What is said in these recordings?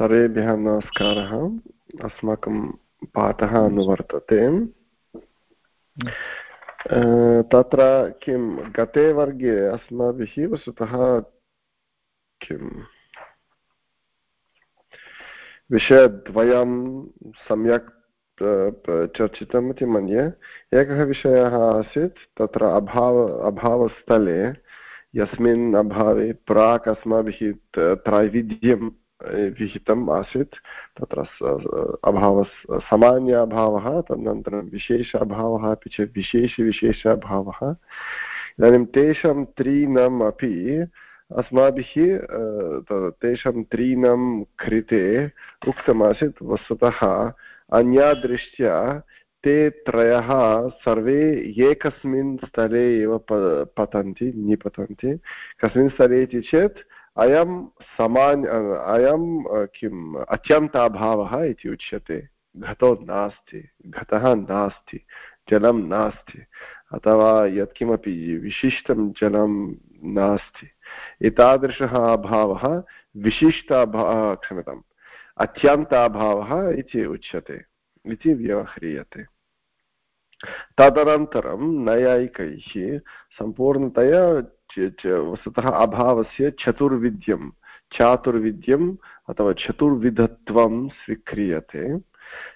सर्वेभ्यः नमस्कारः अस्माकं पाठः अनुवर्तते। तत्र किं, गते वर्गे अस्माभिः वस्तुतः किं? विषयद्वयं सम्यक् चर्चितम् इति मन्ये। एकः विषयः आसीत्, तत्र अभाव, अभावस्थले यस्मिन् अभावे प्राक् अस्माभिः त्रैविध्यं विहितम् आसीत्। तत्र अभाव, सामान्य अभावः, तदनन्तरं विशेष अभावः अपि च विशेषविशेष अभावः। इदानीं तेषां त्रीणाम् अपि अस्माभिः तेषां त्रीणां कृते उक्तमासीत्। वस्तुतः अन्यादृष्ट्या ते त्रयः सर्वे एकस्मिन् स्थले एव पतन्ति, निपतन्ति। कस्मिन् स्थले इति चेत् अयं समान् अयं किम्, अत्यन्ताभावः इति उच्यते। घटो नास्ति घटः नास्ति, जलं नास्ति, अथवा यत्किमपि विशिष्टं जलं नास्ति। एतादृशः अभावः विशिष्ट क्षम्यताम्, अत्यन्ताभावः इति उच्यते, इति व्यवह्रियते। तदनन्तरं नैयायिकैः सम्पूर्णतया वस्तुतः अभावस्य चतुर्विध्यं, चातुर्विध्यम् अथवा चतुर्विधत्वं स्वीक्रियते।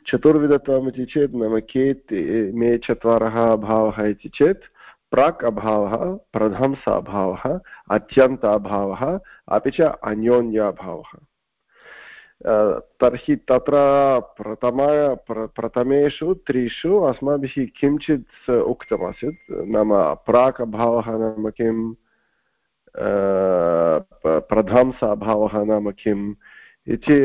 चतुर्विधत्वम् इति चेत् नाम के ते मे चत्वारः अभावः इति चेत् प्राक् अभावः प्रध्वंस अभावः अत्यन्त अभावः अपि च अन्योन्याभावः। तर्हि तत्र प्रथम प्रथमेषु त्रिषु अस्माभिः किञ्चित् उक्तमासीत्। नाम प्राक् अभावः नाम किं प्रध्वंस अभावः नाम किम् इति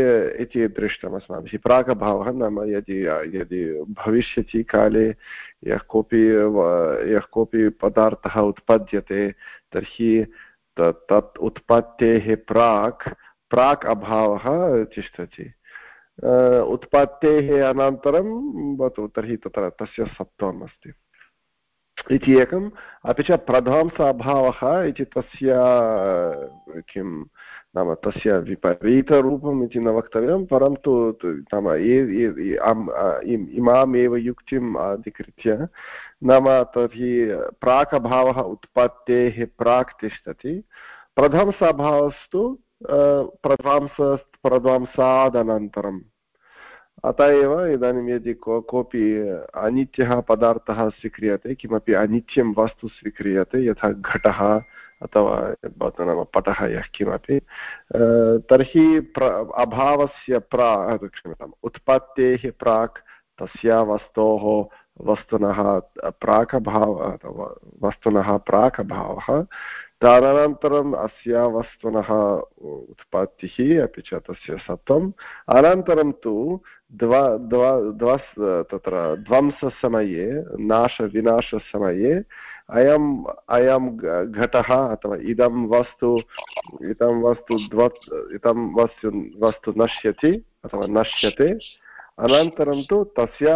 इति दृष्टम् अस्माभिः प्रागभावः नाम यदि यदि भविष्यति काले यः कोऽपि यः कोऽपि पदार्थः उत्पद्यते तर्हि तत् उत्पत्तेः प्राक् प्राक् अभावः तिष्ठति। उत्पत्तेः अनन्तरं, भवतु, तर्हि तत्र तस्य सत्त्वम् अस्ति। इति एकम्। अपि च प्रध्वंस अभावः इति तस्य किं नाम, तस्य विपरीतरूपम् इति न वक्तव्यं, परन्तु नाम इमामेव युक्तिम् अधिकृत्य, नाम, तर्हि प्राक् अभावः उत्पत्तेः प्राक् तिष्ठति। प्रध्वंस अभावस्तु प्रध्वांस प्रध्वांसादनन्तरम् अत एव इदानीं यदि को, कोऽपि अनित्यः पदार्थः स्वीक्रियते, किमपि अनित्यं वस्तु स्वीक्रियते, यथा घटः अथवा भवतु नाम पटः यः किमपि तर्हि प्र, अभावस्य प्रा, क्षम्यताम्, उत्पत्तेः प्राक् तस्य वस्तोः, वस्तुनः प्राक् अभावः वस्तुनः प्राक् अभावः तदनन्तरम् अस्य वस्तुनः उत्पत्तिः, अपि च तस्य सत्त्वम्। अनन्तरं तु द्वा द्वा, द्वस्, तत्र ध्वंससमये, नाशविनाशसमये अयम्, अयं घटः अथवा इदं वस्तु इदं वस्तु द्व इदं वस्तु वस्तु नश्यति अथवा नश्यते। अनन्तरं तु तस्य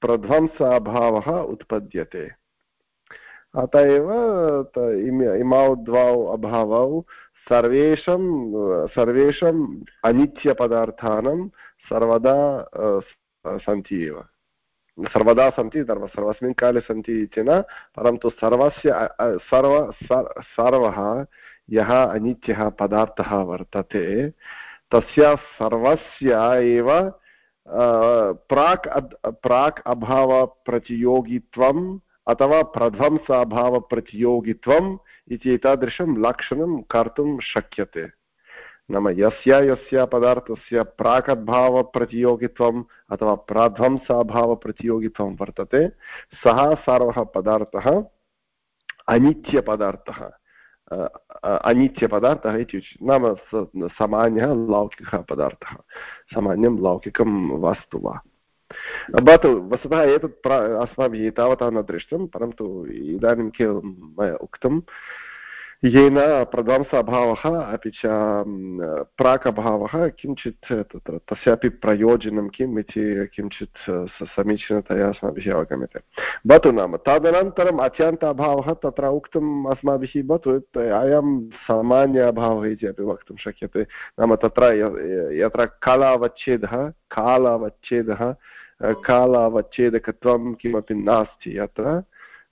प्रध्वंस अभावः उत्पद्यते। अत एव इमौ द्वौ अभावौ सर्वेषां, सर्वेषाम् अनित्यपदार्थानां सर्वदा सन्ति एव। सर्वदा सन्ति सर्वस्मिन् काले सन्ति इति न, परन्तु सर्वस्य सर्व सर्वः, यः अनित्यः पदार्थः वर्तते, तस्य सर्वस्य एव प्राक् प्राक् अभावप्रतियोगित्वं अथवा प्रध्वंसाभावप्रतियोगित्वम् इति एतादृशं लक्षणं कर्तुं शक्यते। नाम यस्य यस्य पदार्थस्य प्राकद्भावप्रतियोगित्वम् अथवा प्रध्वंसाभावप्रतियोगित्वं वर्तते। सः सर्वः पदार्थः अनित्यपदार्थः अनित्यपदार्थः इति उच्यते नाम सामान्यः लौकिकः पदार्थः, सामान्यं लौकिकं वस्तु वा। भवतु वस्तुतः एतत् अस्माभिः तावता न दृष्टं परन्तु इदानीं केवलं मया उक्तं येन प्रध्वंस अभावः अपि च प्राक् अभावः किञ्चित् तत्र, तस्यापि प्रयोजनं किम् इति किञ्चित् समीचीनतया अस्माभिः अवगम्यते। भवतु नाम, तदनन्तरम् अत्यन्त अभावः तत्र उक्तम् अस्माभिः, भवतु अयं सामान्य अभावः इति अपि वक्तुं शक्यते। नाम तत्र यत्र कालावच्छेदः कालावच्छेदः कालावच्छेदकत्वं किमपि नास्ति, अत्र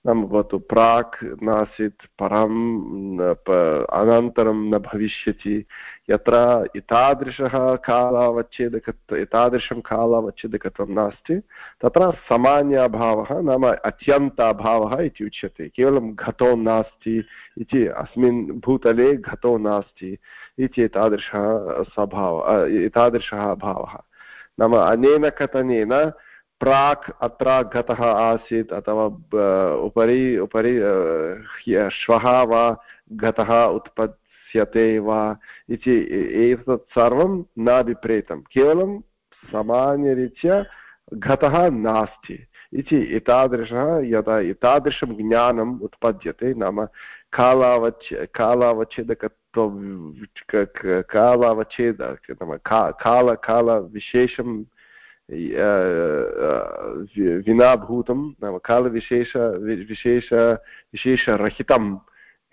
नाम भवतु प्राक् नासीत् परम् अनन्तरं न भविष्यति यत्र एतादृशः कालावच्छेदकत्व एतादृशं कालावच्छेदकत्वं नास्ति तत्र सामान्य अभावः नाम अत्यन्त अभावः इति उच्यते केवलं घतो नास्ति इति अस्मिन् भूतले घतो नास्ति इति एतादृशः स्वभावः एतादृशः अभावः नाम अनेन कथनेन प्राक् अत्र गतः आसीत् अथवा उपरि उपरि श्वः वा गतः उत्पत्स्यते वा इति एतत् सर्वं नाभिप्रेतं। केवलं सामान्यरीत्या घतः नास्ति इति एतादृशः यदा, एतादृशं ज्ञानम् उत्पद्यते नाम कालावच् कालावच्छेदकत्व कालावच्छेद, नाम का कालकालविशेषं विनाभूतं, नाम कालविशेष विशेष, विशेषरहितं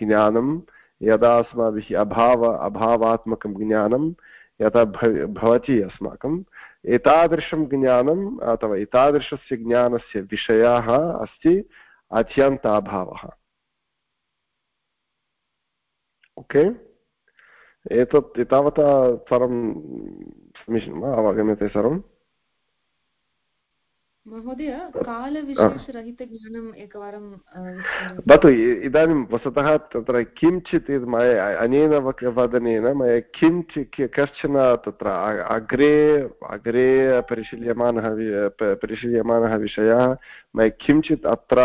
ज्ञानं, यदा अस्माभिः अभाव, अभावात्मकं ज्ञानं, यदा भवति अस्माकम्, एतादृशं ज्ञानम् अथवा एतादृशस्य ज्ञानस्य विषयः अस्ति अत्यन्त अभावः ओके? एतत्, एतावता सर्वं समीचीनं वा? अवगम्यते सर्वम् महोदय कालविशेषरहितज्ञानम् एकवारं भवतु इदानीं वस्तुतः तत्र किञ्चित् मया अनेन वदनेन मया किञ्चित् कश्चन तत्र अग्रे अग्रे परिशील्यमानः परिशील्यमानः विषयः मया किञ्चित् अत्र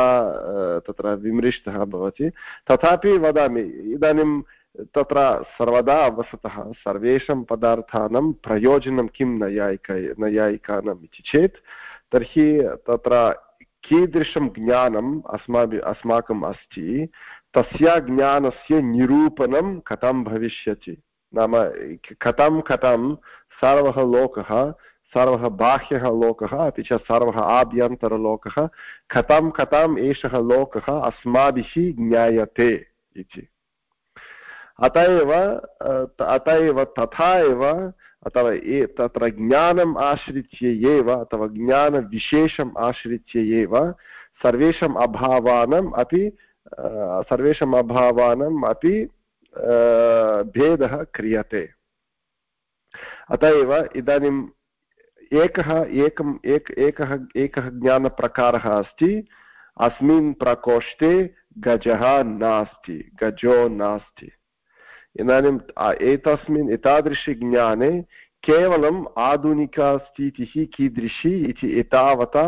तत्र विमृष्टः भवति। तथापि वदामि इदानीं तत्र सर्वदा वस्तुतः सर्वेषां पदार्थानां प्रयोजनं किं नैयायिक नैयायिकानाम् इति चेत् तर्हि तत्र कीदृशं ज्ञानम् अस्माभिः, अस्माकम् अस्ति, तस्य ज्ञानस्य निरूपणं कथं भविष्यति? नाम कथं कथं सर्वः लोकः, सर्वः बाह्यः लोकः, अपि च सर्वः आभ्यन्तरलोकः, कथं कथम् एषः लोकः अस्माभिः ज्ञायते इति। अत एव अत एव तथा एव, अथवा ए, तत्र ज्ञानम् आश्रित्य एव, अथवा ज्ञानविशेषम् आश्रित्य एव, सर्वेषाम् अभावानाम् अपि सर्वेषाम् अभावानाम् अपि भेदः क्रियते। अत एव, इदानीम् एकः, एकम्, एक, एकः एकः ज्ञानप्रकारः अस्ति। अस्मिन् प्रकोष्ठे गजः नास्ति, गजो नास्ति। इदानीम् एतस्मिन् एतादृशज्ञाने केवलम् आधुनिकस्थितिः कीदृशी इति एतावता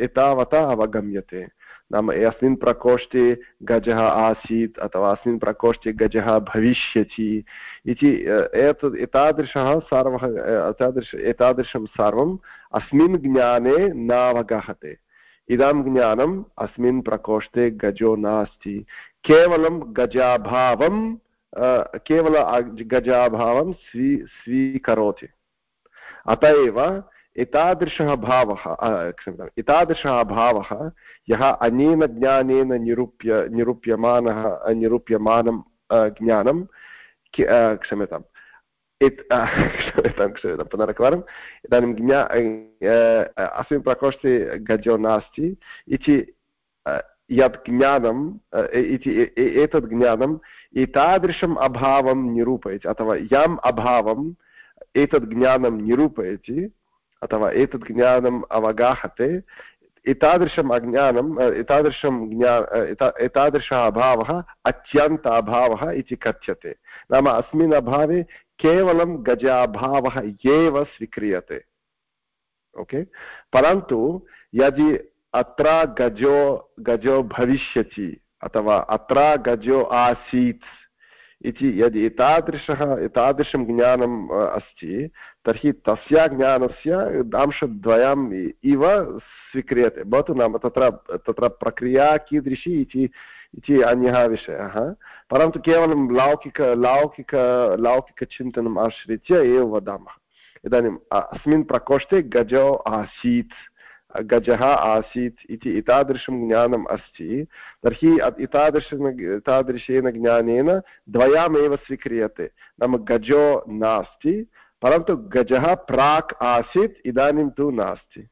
एतावता अवगम्यते। नाम अस्मिन् प्रकोष्ठे गजः आसीत् अथवा अस्मिन् प्रकोष्ठे गजः भविष्यति इति एतद्, एतादृशः सर्वः एतादृश, एतादृशं सर्वम् अस्मिन् ज्ञाने नावगहते। इदं ज्ञानम् अस्मिन् प्रकोष्ठे गजो नास्ति। केवलं गजाभावं केवल गजाभावं स्वी, स्वीकरोति। अत एव एतादृशः भावः क्षम्यताम्, एतादृशः भावः, यः अनेन ज्ञानेन निरूप्य, निरूप्यमानः, निरूप्यमानं ज्ञानं क्षम्यताम् क्षम्यतां क्षम्यतां पुनरेकवारम्, इदानीं ज्ञा अस्मिन् प्रकोष्ठे गजो नास्ति, इति यत् ज्ञानम् इति एतत् ज्ञानम् एतादृशम् अभावं निरूपयति अथवा यम् अभावम् एतद् ज्ञानं निरूपयति अथवा एतद् ज्ञानम् अवगाहते एतादृशम् अज्ञानम् एतादृशं ज्ञा एतादृशः अभावः अत्यन्त अभावः इति कथ्यते नाम अस्मिन् अभावे केवलं गजाभावः एव स्वीक्रियते ओके परन्तु यदि अत्र गजो गजो भविष्यति, अथवा अत्र गजो आसीत् इति यदि एतादृशः, एतादृशं ज्ञानम् अस्ति, तर्हि तस्य ज्ञानस्य अंशद्वयम् इव स्वीक्रियते। भवतु नाम तत्र तत्र प्रक्रिया कीदृशी इति इति अन्यः विषयः। परन्तु केवलं लौकिक लौकिक, लौकिकचिन्तनम् आश्रित्य एव वदामः। इदानीम् अस्मिन् प्रकोष्ठे गजो आसीत्। गजः आसीत् इति एतादृशं ज्ञानम् अस्ति। तर्हि एतादृश एतादृशेन ज्ञानेन द्वयमेव स्वीक्रियते। नाम गजो नास्ति, परन्तु गजः प्राक् आसीत्, इदानीं तु नास्ति।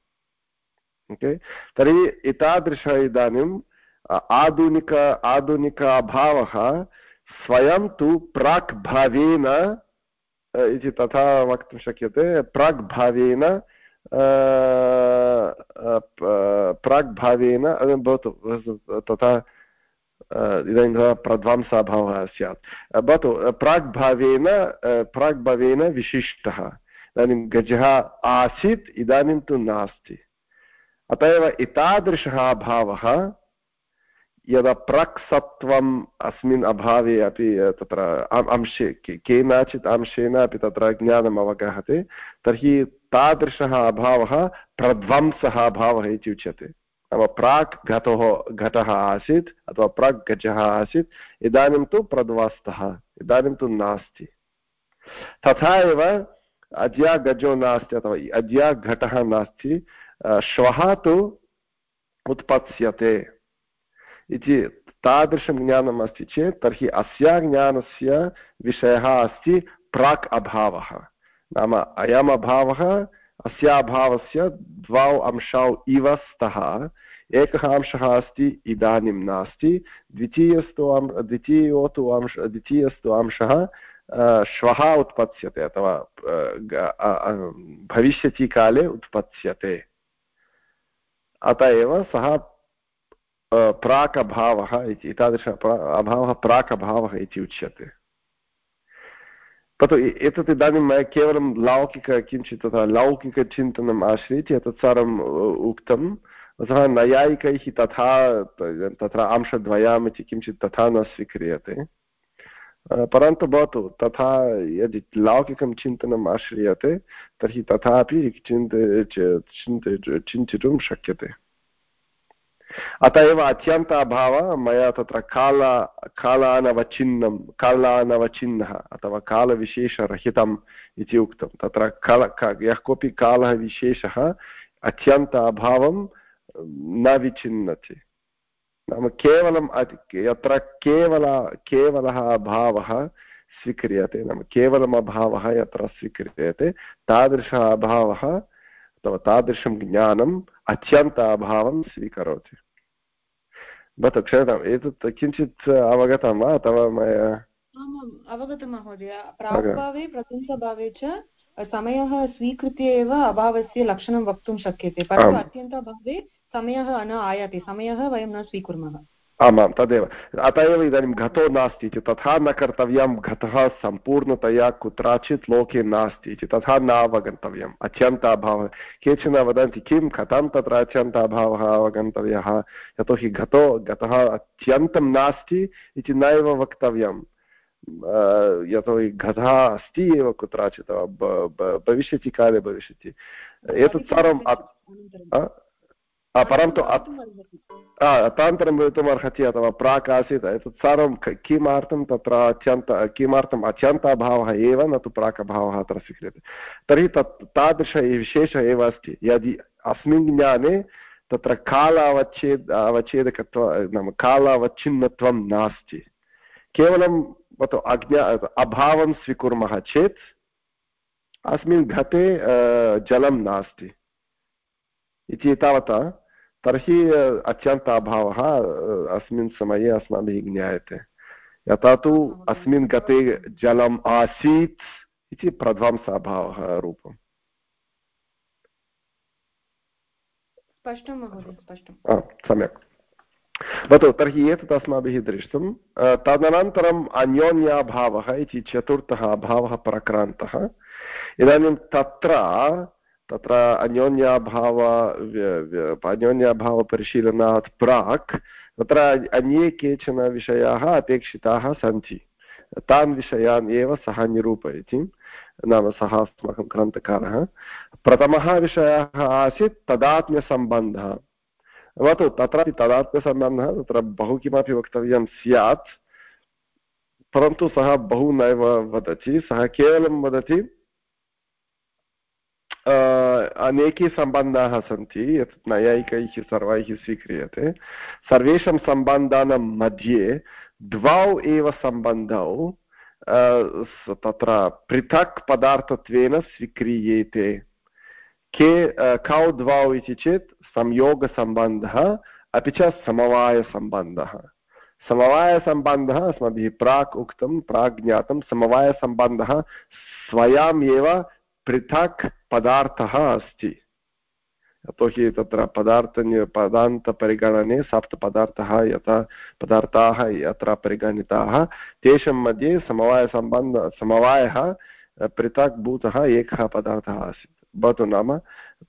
ओके? तर्हि एतादृशः इदानीम् आधुनिक आधुनिक अभावः स्वयं तु प्राक् भावेन इति तथा वक्तुं शक्यते। प्राक् भावेन प्राक् भावेन भवतु तथा इदानीं प्रध्वांसाभावः स्यात्। भवतु प्राग्भावेन प्राग्भावेन विशिष्टः। इदानीं गजः आसीत्, इदानीं तु नास्ति। अत एव एतादृशः अभावः यदा प्रक्सत्वम् अस्मिन् अभावे अपि तत्र अंशे केनचित् अंशेन अपि तत्र ज्ञानम् अवगहते, तर्हि तादृशः अभावः प्रध्वंसः अभावः इति उच्यते। नाम प्राक् घतोः, घटः आसीत् अथवा प्राक् गजः आसीत्, इदानीं तु प्रध्वस्तः, इदानीं तु नास्ति। तथा एव अद्य गजो नास्ति अथवा अद्य घटः नास्ति श्वः तु उत्पत्स्यते। इति तादृशं ज्ञानम् अस्ति चेत् तर्हि अस्य ज्ञानस्य विषयः अस्ति प्राक् अभावः। नाम अयम् अभावः, अस्य अभावस्य द्वौ अंशौ इव स्तः एकः अंशः अस्ति, इदानीं नास्ति। द्वितीयस्तु अं द्वितीयो तु अंश, द्वितीयस्तु अंशः श्वः उत्पत्स्यते अथवा भविष्यति काले उत्पत्स्यते। अत एव सः प्राक् अभावः इति एतादृश अभावः प्राक् अभावः इति उच्यते। तत् एतत् इदानीं मया केवलं लौकिक, किञ्चित् तथा लौकिकचिन्तनम् आश्रित्य एतत् सर्वम् उक्तम्। अतः नैयायिकैः तथा, तत्र अंशद्वयम् इति किञ्चित् तथा न स्वीक्रियते। परन्तु भवतु, तथा यदि लौकिकं चिन्तनम् आश्रियते, तर्हि तथापि चिन्त, चिन्तितुं शक्यते। अत एव अत्यन्त अभावः मया तत्र काल कालानवचिन्नं कालानवचिह्नः अथवा कालविशेषरहितम् इति उक्तं। तत्र काल यः कोऽपि कालः विशेषः अत्यन्त न विचिन्नति नाम केवलं यत्र केवल, केवलः अभावः स्वीक्रियते, नाम केवलम् अभावः यत्र स्वीक्रियते, तादृशः अभावः अथवा तादृशं ज्ञानम् अत्यन्त अभावं स्वीकरोति। भवतु क्षम्यताम् एतत् किञ्चित् अवगतं वा अथवा मया आमाम् अवगतं महोदय प्राग्भावे प्रथमभावे च समयः स्वीकृत्य एव अभावस्य लक्षणं वक्तुं शक्यते परन्तु अत्यन्तभावे समयः न आयाति समयः वयं न स्वीकुर्मः आमां तदेव। अत एव इदानीं घतो नास्ति इति तथा न कर्तव्यं घतः सम्पूर्णतया कुत्रचित् लोके नास्ति इति तथा न अवगन्तव्यम्। अत्यन्ताभावः। केचन वदन्ति किं कथं तत्र अत्यन्ताभावः अवगन्तव्यः? यतोहि घतो घतः अत्यन्तं नास्ति इति नैव वक्तव्यं यतोहि घतः अस्ति एव कुत्रचित् भविष्यति काले भविष्यति। एतत् सर्वं परन्तु अतान्तरं भवितुम् अर्हति अथवा प्राक् आसीत् एतत् सर्वं किमर्थं तत्र अत्यन्त किमर्थम् अत्यन्ताभावः एव न तु प्राक् अभावः अत्र स्वीक्रियते तर्हि तत् तादृश विशेषः एव अस्ति यदि अस्मिन् ज्ञाने तत्र कालावच्छेद अवच्छेदकत्व नाम कालावच्छिन्नत्वं नास्ति केवलं अज्ञा अभावं स्वीकुर्मः चेत् अस्मिन् घटे जलं नास्ति इति तावता तर्हि अत्यन्त अभावः अस्मिन् समये अस्माभिः ज्ञायते। यथा तु अस्मिन् गते जलम् आसीत् इति प्रध्वंस अभावः रूपम् सम्यक्। भवतु तर्हि एतत् अस्माभिः दृष्टं तदनन्तरम् अन्योन्याभावः इति चतुर्थः अभावः प्रक्रान्तः। इदानीं तत्र तत्र अन्योन्याभाव अन्योन्याभावपरिशीलनात् प्राक्, तत्र अन्ये केचन विषयाः अपेक्षिताः सन्ति। तान् विषयान् एव सः निरूपयति। नाम सः अस्माकं ग्रन्थकारः। प्रथमः विषयः आसीत् तदात्म्यसम्बन्धः। भवतु, तत्रापि तदात्मसम्बन्धः तत्र बहु किमपि वक्तव्यं स्यात्, परन्तु सः बहु नैव वदति, सः केवलं वदति अनेके सम्बन्धाः सन्ति, यत् नैयायिकैः सर्वैः स्वीक्रियते। सर्वेषां सम्बन्धानां मध्ये द्वौ एव सम्बन्धौ तत्र पृथक् पदार्थत्वेन स्वीक्रियेते। के कौ द्वौ इति चेत् संयोगसम्बन्धः, अपि च समवायसम्बन्धः। समवायसम्बन्धः अस्माभिः प्राक् उक्तं, प्राक् ज्ञातं, समवायसम्बन्धः स्वयम् एव पृथक् पदार्थः अस्ति। यतोहि तत्र पदार्थ पदान्तपरिगणने सप्तपदार्थः यथा पदार्थाः यत्र परिगणिताः, तेषां मध्ये समवायसम्बन्ध, समवायः पृथक् भूतः एकः पदार्थः आसीत्। भवतु नाम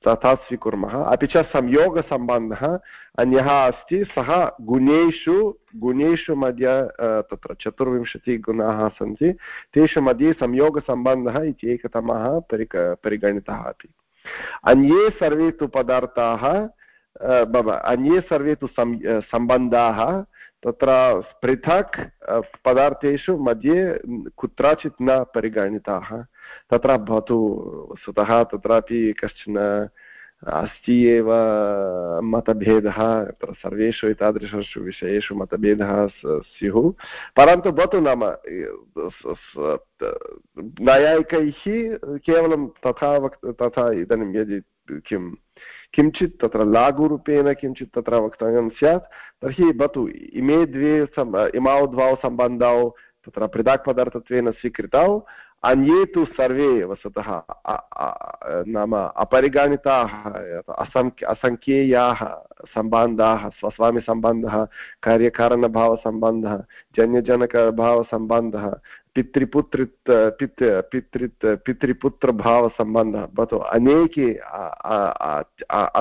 तथा स्वीकुर्मः अपि च संयोगसम्बन्धः अन्यः अस्ति, सः गुणेषु गुणेषु मध्ये तत्र चतुर्विंशतिगुणाः सन्ति। तेषु मध्ये संयोगसम्बन्धः इति एकतमः परिक परिगणितः अपि। अन्ये सर्वे तु पदार्थाः अन्ये सर्वे तु सम्बन्धाः। तत्र पृथक् पदार्थेषु मध्ये कुत्रचित् न परिगणिताः। तत्र भवतु वस्तुतः तत्रापि कश्चन अस्ति एव मतभेदः, तत्र सर्वेषु एतादृशेषु विषयेषु मतभेदः स्युः। परन्तु भवतु नाम नैयायिकैः केवलं तथा वक्, तथा इदानीं यदि किं, किञ्चित् तत्र लाघुरूपेण किञ्चित् तत्र वक्तव्यं स्यात्, तर्हि भवतु इमे द्वे इमौ द्वौ तत्र पृथक् स्वीकृतौ अन्ये तु सर्वे वस्तुतः नाम अपरिगणिताः असङ्ख्य असङ्ख्येयाः सम्बन्धाः, स्वस्वामिसम्बन्धः, कार्यकारणभावसम्बन्धः, जन्यजनकभावसम्बन्धः पितृपुत्र पित् पितृ पितृपुत्रभावसम्बन्धः, भवतु, अनेके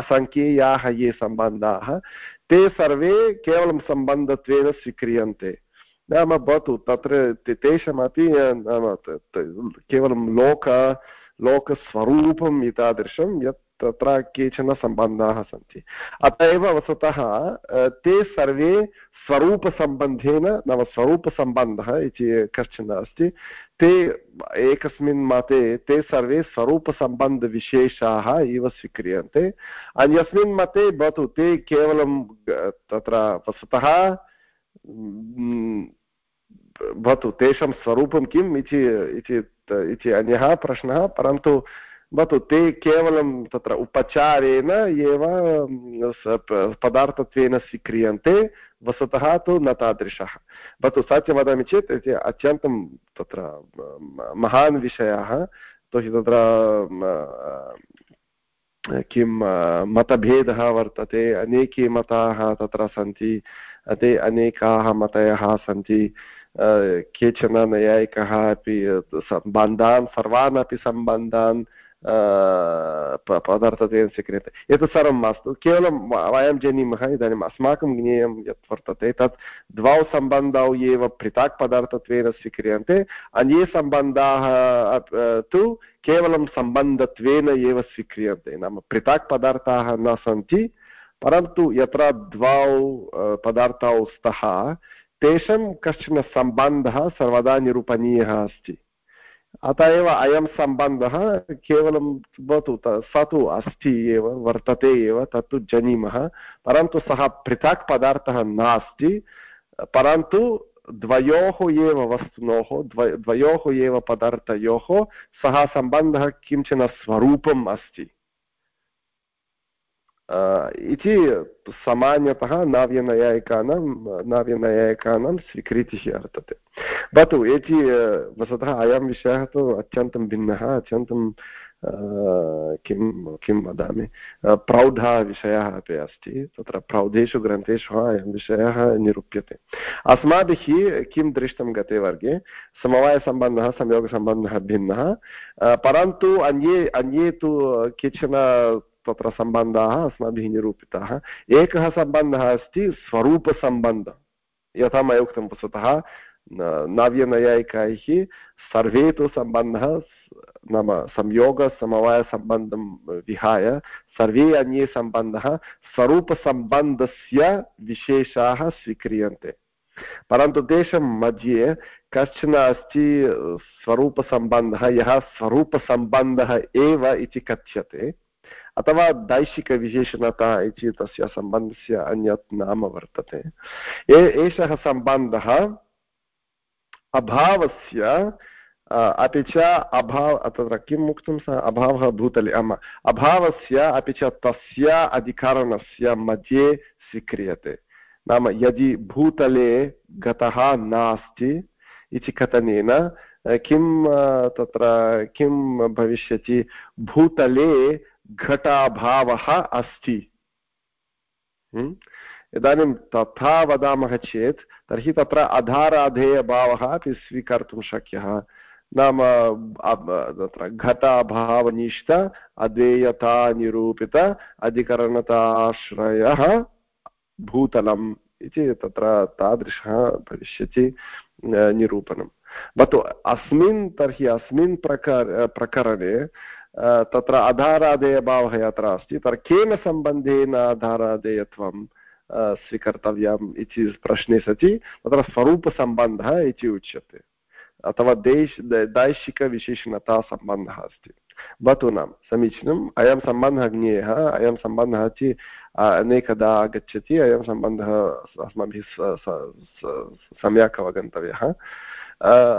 असङ्ख्येयाः ये सम्बन्धाः, ते सर्वे केवलं सम्बन्धत्वेन स्वीक्रियन्ते। नाम भवतु तत्र तेषामपि नाम केवलं लोक लोकस्वरूपम् एतादृशं यत् तत्र केचन सम्बन्धाः सन्ति अत एव वस्तुतः ते सर्वे स्वरूपसम्बन्धेन नाम स्वरूपसम्बन्धः इति कश्चन अस्ति ते एकस्मिन् मते ते सर्वे स्वरूपसम्बन्धविशेषाः इव स्वीक्रियन्ते अन्यस्मिन् मते भवतु ते केवलं तत्र वस्तुतः भवतु तेषां स्वरूपं किम् इति इति अन्यः प्रश्नः परन्तु भवतु ते केवलं तत्र उपचारेण एव पदार्थत्वेन स्वीक्रियन्ते वस्तुतः तु न तादृशः भवतु सत्यं वदामि चेत् अत्यन्तं तत्र महान् विषयः यतोहि तत्र किं मतभेदः वर्तते अनेके मताः तत्र सन्ति ते अनेकाः मतयः सन्ति केचन नैयायिकः अपि सम्बन्धान् सर्वान् अपि सम्बन्धान् पदार्थत्वेन स्वीक्रियते एतत् सर्वं मास्तु। केवलं वयं जानीमः, इदानीम् अस्माकं ज्ञेयं यत् वर्तते, तत् द्वौ सम्बन्धौ एव पृथक् पदार्थत्वेन स्वीक्रियन्ते, अन्ये सम्बन्धाः तु केवलं सम्बन्धत्वेन एव स्वीक्रियन्ते। नाम पृथक् पदार्थाः न सन्ति परन्तु यत्र द्वौ पदार्थौ स्तः, तेषां कश्चन सम्बन्धः सर्वदा निरूपणीयः अस्ति। अत एव अयं सम्बन्धः केवलं भवतु स तु अस्ति एव, वर्तते एव, तत्तु जानीमः, परन्तु सः पृथक् पदार्थः नास्ति, परन्तु द्वयोः एव वस्तुनोः द्व द्वयोः एव पदार्थयोः सः सम्बन्धः किंचन स्वरूपम् अस्ति। इति सामान्यतः नाव्यनैयायिकानां नाव्यनैयायिकानां स्वीकृतिः वर्तते भवतु इति वस्तुतः अयं विषयः तु अत्यन्तं भिन्नः अत्यन्तं किं किं वदामि प्रौढः विषयः अपि अस्ति तत्र प्रौढेषु ग्रन्थेषु अयं विषयः निरूप्यते अस्माभिः किं दृष्टं गते वर्गे समवायसम्बन्धः संयोगसम्बन्धः भिन्नः परन्तु अन्ये अन्ये तु केचन तत्र सम्बन्धाः अस्माभिः निरूपिताः। एकः सम्बन्धः अस्ति स्वरूपसम्बन्धः। यथा मया उक्तं वस्तुतः नव्यनैयायिकैः सर्वे तु सम्बन्धः नाम संयोगसमवायसम्बन्धं विहाय सर्वे अन्ये सम्बन्धः स्वरूपसम्बन्धस्य विशेषाः स्वीक्रियन्ते। परन्तु तेषां मध्ये कश्चन अस्ति स्वरूपसम्बन्धः, यः स्वरूपसम्बन्धः एव इति कथ्यते। अथवा दैशिकविशेषणता इति तस्य सम्बन्धस्य अन्यत् नाम वर्तते। एषः सम्बन्धः अभावस्य अपि च अभाव, तत्र किम् उक्तं सः? अभावः भूतले अभावस्य, अपि च तस्य अधिकरणस्य मध्ये स्वीक्रियते। नाम यदि भूतले गतः नास्ति, इति कथनेन किं तत्र किं भविष्यति? भूतले घटाभावः अस्ति। इदानीं तथा वदामः चेत्, तर्हि तत्र अधाराधेयभावः अपि स्वीकर्तुं शक्यः। नाम तत्र घटाभावनिष्ठ, अधेयतानिरूपित, अधिकरणताश्रयः भूतलम् इति तत्र तादृशः भविष्यति निरूपणं भवतु, अस्मिन्, तर्हि अस्मिन् प्रकार, प्रकरणे तत्र आधारादेयभावः यत्र अस्ति तत्र केन सम्बन्धेन आधारादेयत्वं स्वीकर्तव्यम् इति प्रश्ने सति, तत्र स्वरूपसम्बन्धः इति उच्यते। अथवा देश दैशिकविशेषणता सम्बन्धः अस्ति। भवतु नाम, समीचीनम्, अयं सम्बन्धः ज्ञेयः, अयं सम्बन्धः चेत् अनेकदा आगच्छति, अयं सम्बन्धः अस्माभिः सम्यक् अवगन्तव्यः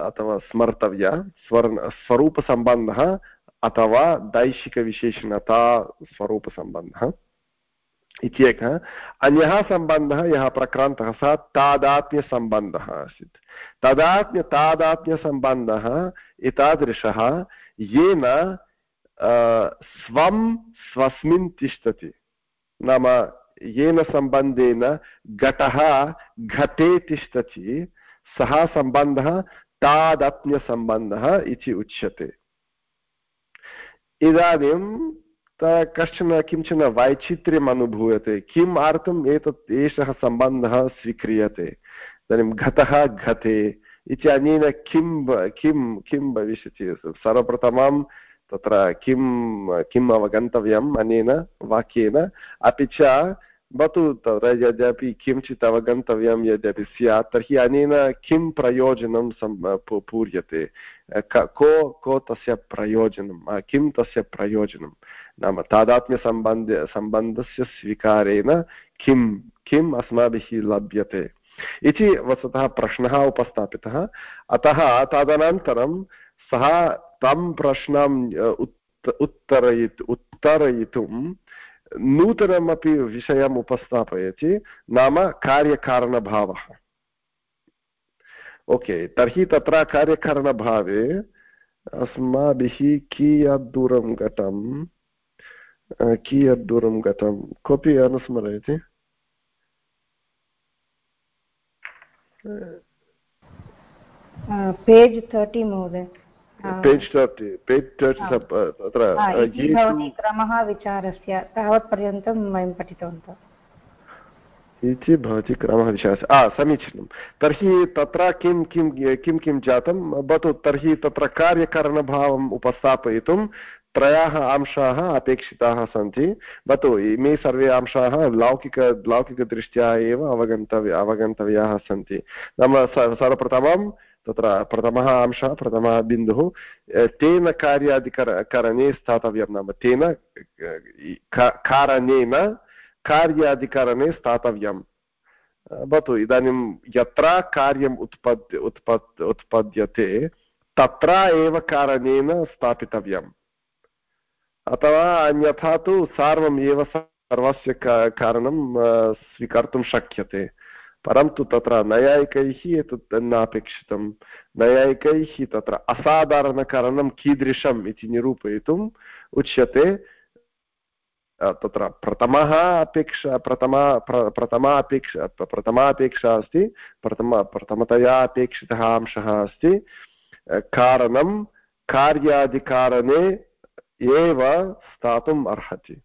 अथवा स्मर्तव्यः, स्वर्ण, स्वरूपसम्बन्धः अथवा दैशिकविशेषणता स्वरूपसम्बन्धः इति एकः अन्यः सम्बन्धः, यः प्रक्रान्तः, सः तादात्म्यसम्बन्धः आसीत्। तदात्म्य, तादात्म्यसम्बन्धः एतादृशः, येन स्वं स्वस्मिन् तिष्ठति। नाम येन सम्बन्धेन घटः, घटे तिष्ठति। सः सम्बन्धः तादात्म्यसम्बन्धः इति उच्यते। इदानीं कश्चन किंचन वैचित्र्यम् अनुभूयते किम् अर्थम् एतत्, एषः सम्बन्धः स्वीक्रियते। इदानीं घटे इति अनेन किं किं किं भविष्यति? सर्वप्रथमं तत्र किं, किम् अवगन्तव्यम् अनेन वाक्येन, अपि च भवतु तत्र यद्यपि किञ्चित् अवगन्तव्यं यद्यपि स्यात् तर्हि अनेन किं प्रयोजनं पूर्यते को को तस्य प्रयोजनं किं तस्य प्रयोजनं नाम तादात्म्यसम्बन्ध सम्बन्धस्य स्वीकारेण किं किम् अस्माभिः लभ्यते इति वस्तुतः प्रश्नः उपस्थापितः अतः तदनन्तरं सः तं प्रश्नम् उत्तरयित् उत्तरयितुं नूतनमपि विषयम् उपस्थापयति, नाम कार्यकारणभावः। ओके, तर्हि तत्र कार्यकारणभावे अस्माभिः कियत् दूरं गतं कियत् दूरं गतं? कोऽपि अनुस्मरयति? पेज् तर्टि महोदय। पेज् तर्टि पेज् तर्टि तत्र क्रमः विचारस्य तावत्पर्यन्तं वयं पठितवन्तः। इति भवति क्रमः आ समीचीनं। तर्हि तत्र किं किं किं किं जातं? भवतु तर्हि तत्र कार्यकरणभावम् उपस्थापयितुं त्रयः अंशाः अपेक्षिताः सन्ति। भवतु इमे सर्वे अंशाः लौकिक लौकिकदृष्ट्या एव अवगन्तव्य अवगन्तव्याः सन्ति। नाम सर्वप्रथमं तत्र प्रथमः अंशः, प्रथमः बिन्दुः तेन कार्यादिकर करणे स्थातव्यं नाम, तेन कारणेन कार्यादिकरणे स्थातव्यं भवतु, इदानीं यत्र कार्यम् उत्पद् उत्पद्, उत्पद्यते, तत्र एव कारणेन स्थापितव्यम्। अथवा अन्यथा तु सर्वम् एव सर्वस्य कारणं स्वीकर्तुं शक्यते। परन्तु तत्र नैयायिकैः एतत् नापेक्षितं नैयायिकैः तत्र असाधारणकारणं कीदृशम् इति निरूपयितुम् उच्यते। तत्र प्रथमः अपेक्षा, प्रथमा प्रथमा अपेक्षा प्रथमा अपेक्षा अस्ति। प्रथम, प्रथमतया अपेक्षितः अंशः अस्ति। कारणं कार्यादिकारणे एव स्थातुम् अर्हति।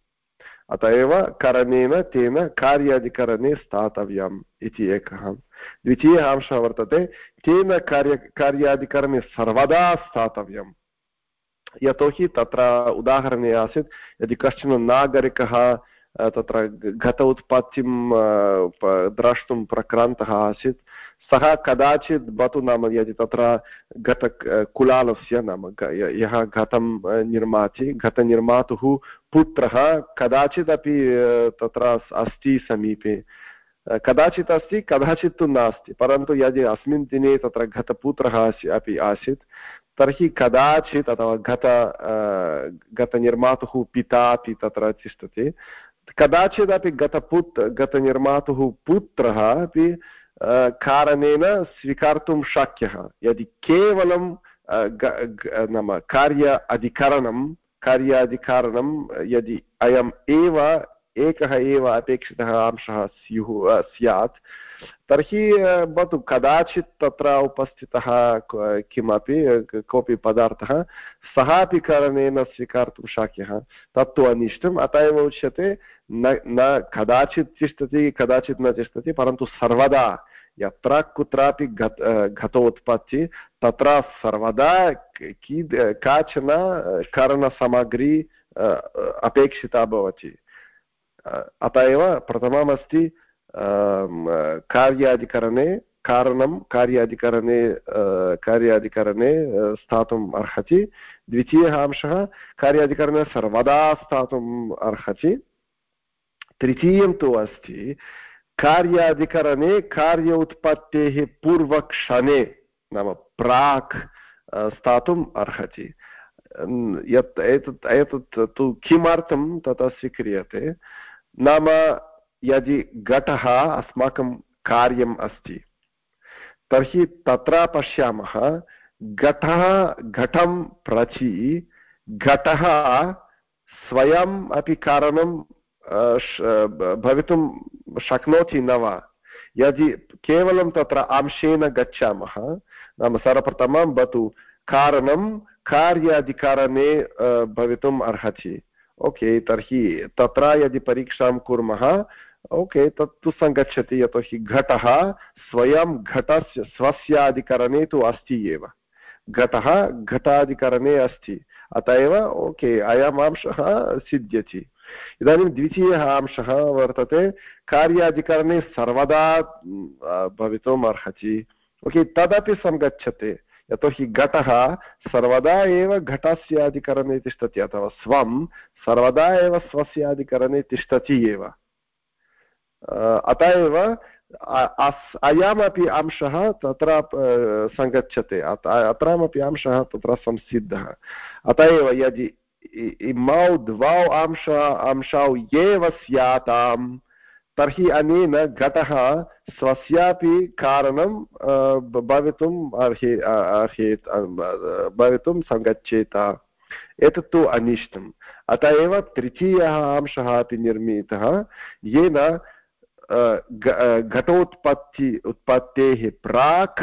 अत एव करणेन तेन कार्यादिकरणे स्थातव्यम् इति एकः। द्वितीयः अंशः वर्तते, तेन कार्य कार्यादिकरणे सर्वदा स्थातव्यम्। यतोहि तत्र उदाहरणे आसीत्, यदि कश्चन नागरिकः तत्र घट उत्पत्तिं द्रष्टुं प्रक्रान्तः आसीत् सः कदाचित् भवतु नाम यदि तत्र घट कुलालस्य नाम यः घटं निर्माति, घटनिर्मातुः पुत्रः कदाचिदपि तत्र अस्ति समीपे। कदाचित् अस्ति कदाचित् तु नास्ति। परन्तु यदि अस्मिन् दिने तत्र घटपुत्रः अपि आसीत्, तर्हि कदाचित् अथवा घट घटनिर्मातुः पिता अपि तत्र तिष्ठति। कदाचिदपि गतपुत् गतनिर्मातुः पुत्रः अपि कारणेन स्वीकर्तुं शक्यः यदि केवलं नाम कार्य अधिकरणं कार्याधिकरणं यदि अयम् एव एकः एव अपेक्षितः अंशः स्युः स्यात् तर्हि भवतु कदाचित् तत्र उपस्थितः किमपि कोऽपि पदार्थः सः अपि कारणेन स्वीकर्तुं शक्यः तत्तु अनिष्टम् अत एव उच्यते न न कदाचित् तिष्ठति कदाचित् न तिष्ठति परन्तु सर्वदा यत्र कुत्रापि घत घटोत्पत्ति तत्र सर्वदा की काचन करणसामग्री अपेक्षिता भवति। अत एव प्रथममस्ति कार्याधिकरणे कारणं कार्याधिकरणे कार्याधिकरणे स्थातुम् अर्हति। द्वितीयः अंशः कार्याधिकरणे सर्वदा स्थातुम् अर्हति। तृतीयं तु अस्ति कार्याधिकरणे कार्य उत्पत्तेः पूर्वक्षणे नाम प्राक् स्थातुम् अर्हति। यत् एतत् एतत् तु किमर्थं तथा स्वीक्रियते नाम यदि घटः अस्माकं कार्यम् अस्ति, तर्हि तत्र पश्यामः, घटः घटं प्रचि घटः स्वयम् अपि कारणं भवितुं शक्नोति न वा? यदि केवलं तत्र अंशेन गच्छामः, नाम सर्वप्रथमं भवतु कारणं कार्याधिकरणे भवितुम् अर्हति। ओके, तर्हि तत्र यदि परीक्षां कुर्मः, ओके, तत्तु सङ्गच्छति, यतोहि घटः स्वयं घटस्य, स्वस्याधिकरणे तु अस्ति एव। घटः घटाधिकरणे अस्ति। अत एव, ओके, अयम् अंशः सिद्ध्यति। इदानीं द्वितीयः अंशः वर्तते। कार्याधिकरणे सर्वदा भवितुम् अर्हति। ओके, तदपि सङ्गच्छते यतोहि घटः सर्वदा एव घटस्य अधिकरणे तिष्ठति अथवा स्वं सर्वदा एव स्वस्य अधिकरणे तिष्ठति एव। अत एव अयमपि अंशः तत्र सङ्गच्छते अत्रामपि अंशः तत्र संसिद्धः। अत एव, यदि इमौ द्वौ अंश अंशौ एव स्याताम् तर्हि अनेन घटः स्वस्यापि कारणं भवितुम् अर्हे अर्हेत् भवितुं सङ्गच्छेत एतत्तु अनिष्टम् अत एव तृतीयः अंशः अपि निर्मितः येन घटोत्पत्ति उत्पत्तेः प्राक्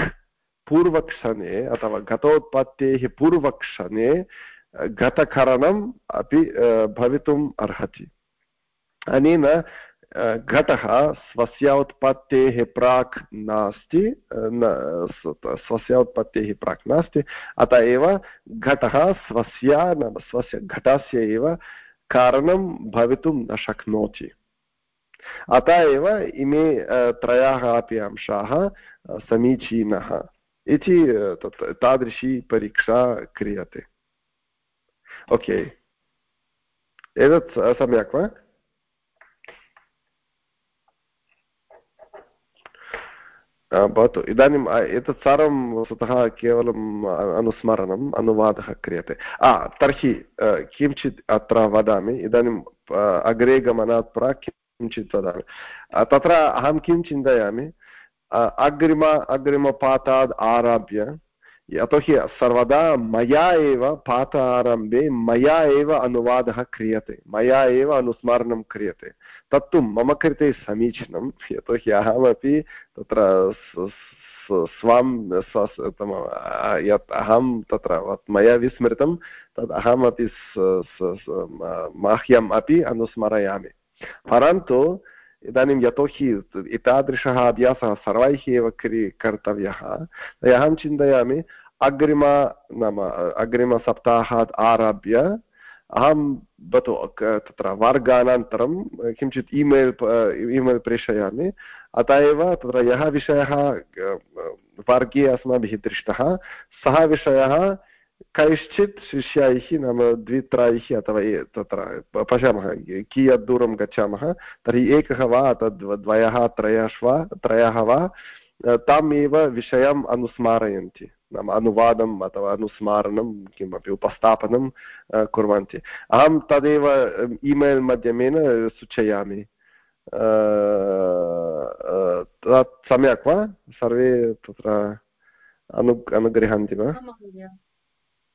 पूर्वक्षणे अथवा घटोत्पत्तेः पूर्वक्षणे घटकरणम् अपि भवितुम् अर्हति। अनेन घटः स्वस्य उत्पत्तेः प्राक् नास्ति स्वस्य उत्पत्तेः प्राक् नास्ति, अत एव घटः स्वस्य नाम स्वस्य घटस्य एव कारणं भवितुं न शक्नोति। अत एव इमे त्रयाः अपि अंशाः समीचीनः। इति तादृशी परीक्षा क्रियते। ओके। एतत् सम्यक् वा? भवतु, इदानीम् एतत् सर्वं वस्तुतः केवलम् अनुस्मरणम्, अनुवादः क्रियते। तर्हि किञ्चित् अत्र वदामि। इदानीम् अग्रे गमनात् प्राक् किञ्चित् वदामि। तत्र अहं किं चिन्तयामि? अग्रिम अग्रिमपाठात् आरभ्य यतोहि सर्वदा मया एव पाठ आरम्भे मया एव अनुवादः क्रियते, मया एव अनुस्मरणं क्रियते। तत्तु मम कृते समीचीनं, यतोहि अहमपि तत्र स्वां यत् अहं तत्र मया विस्मृतं, तद् अहमपि मह्यम् अपि अनुस्मरयामि। परन्तु इदानीं यतोहि एतादृशः अभ्यासः सर्वैः एव क्रि, कर्तव्यः। अहं चिन्तयामि, अग्रिम नाम, अग्रिमसप्ताहात् आरभ्य अहं भवतु तत्र वर्गानन्तरं किञ्चित् ईमेल् ईमेल् प्रेषयामि। अत एव तत्र यः विषयः वर्गे अस्माभिः दृष्टः, सः विषयः कैश्चित् शिष्यैः नाम द्वित्रैः अथवा तत्र पश्यामः कियत् दूरं गच्छामः तर्हि एकः वा तद् द्वयः त्रयः त्रयः वा ताम् एव विषयम् अनुस्मारयन्ति नाम अनुवादम् अथवा अनुस्मारणं किमपि उपस्थापनं कुर्वन्ति अहं तदेव ईमेल् माध्यमेन सूचयामि सम्यक् वा सर्वे तत्र अनु अनुगृह्णन्ति वा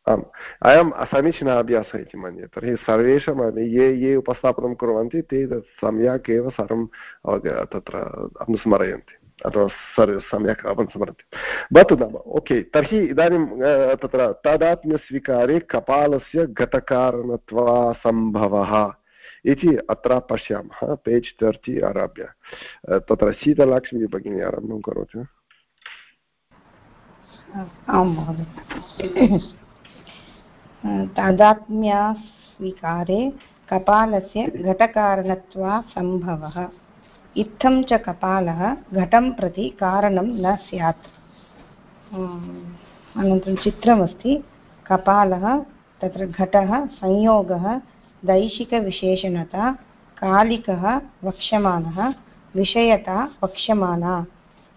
आम् अयं समीचीनः अभ्यासः इति मन्ये तर्हि सर्वेषां ये ये उपस्थापनं कुर्वन्ति ते सम्यक् एव सर्वं तत्र अनुस्मरयन्ति अथवा सर्वे सम्यक् अवसमरति भवतु नाम ओके तर्हि इदानीं तत्र तादात्म्यस्वीकारे कपालस्य घटकारणत्वासम्भवः इति अत्र पश्यामः पेज् तर्टि आरभ्य तत्र शीतलक्ष्मी भगिनी आरम्भं करोतु आं महोदय तादात्म्यस्वीकारे कपालस्य घटकारणत्वासम्भवः इत्थं च कपालः घटं प्रति कारणं न स्यात्। अनन्तरं चित्रमस्ति। कपालः, तत्र घटः, संयोगः, दैशिकविशेषणता, कालिकः वक्ष्यमाणः विषयता वक्ष्यमाणा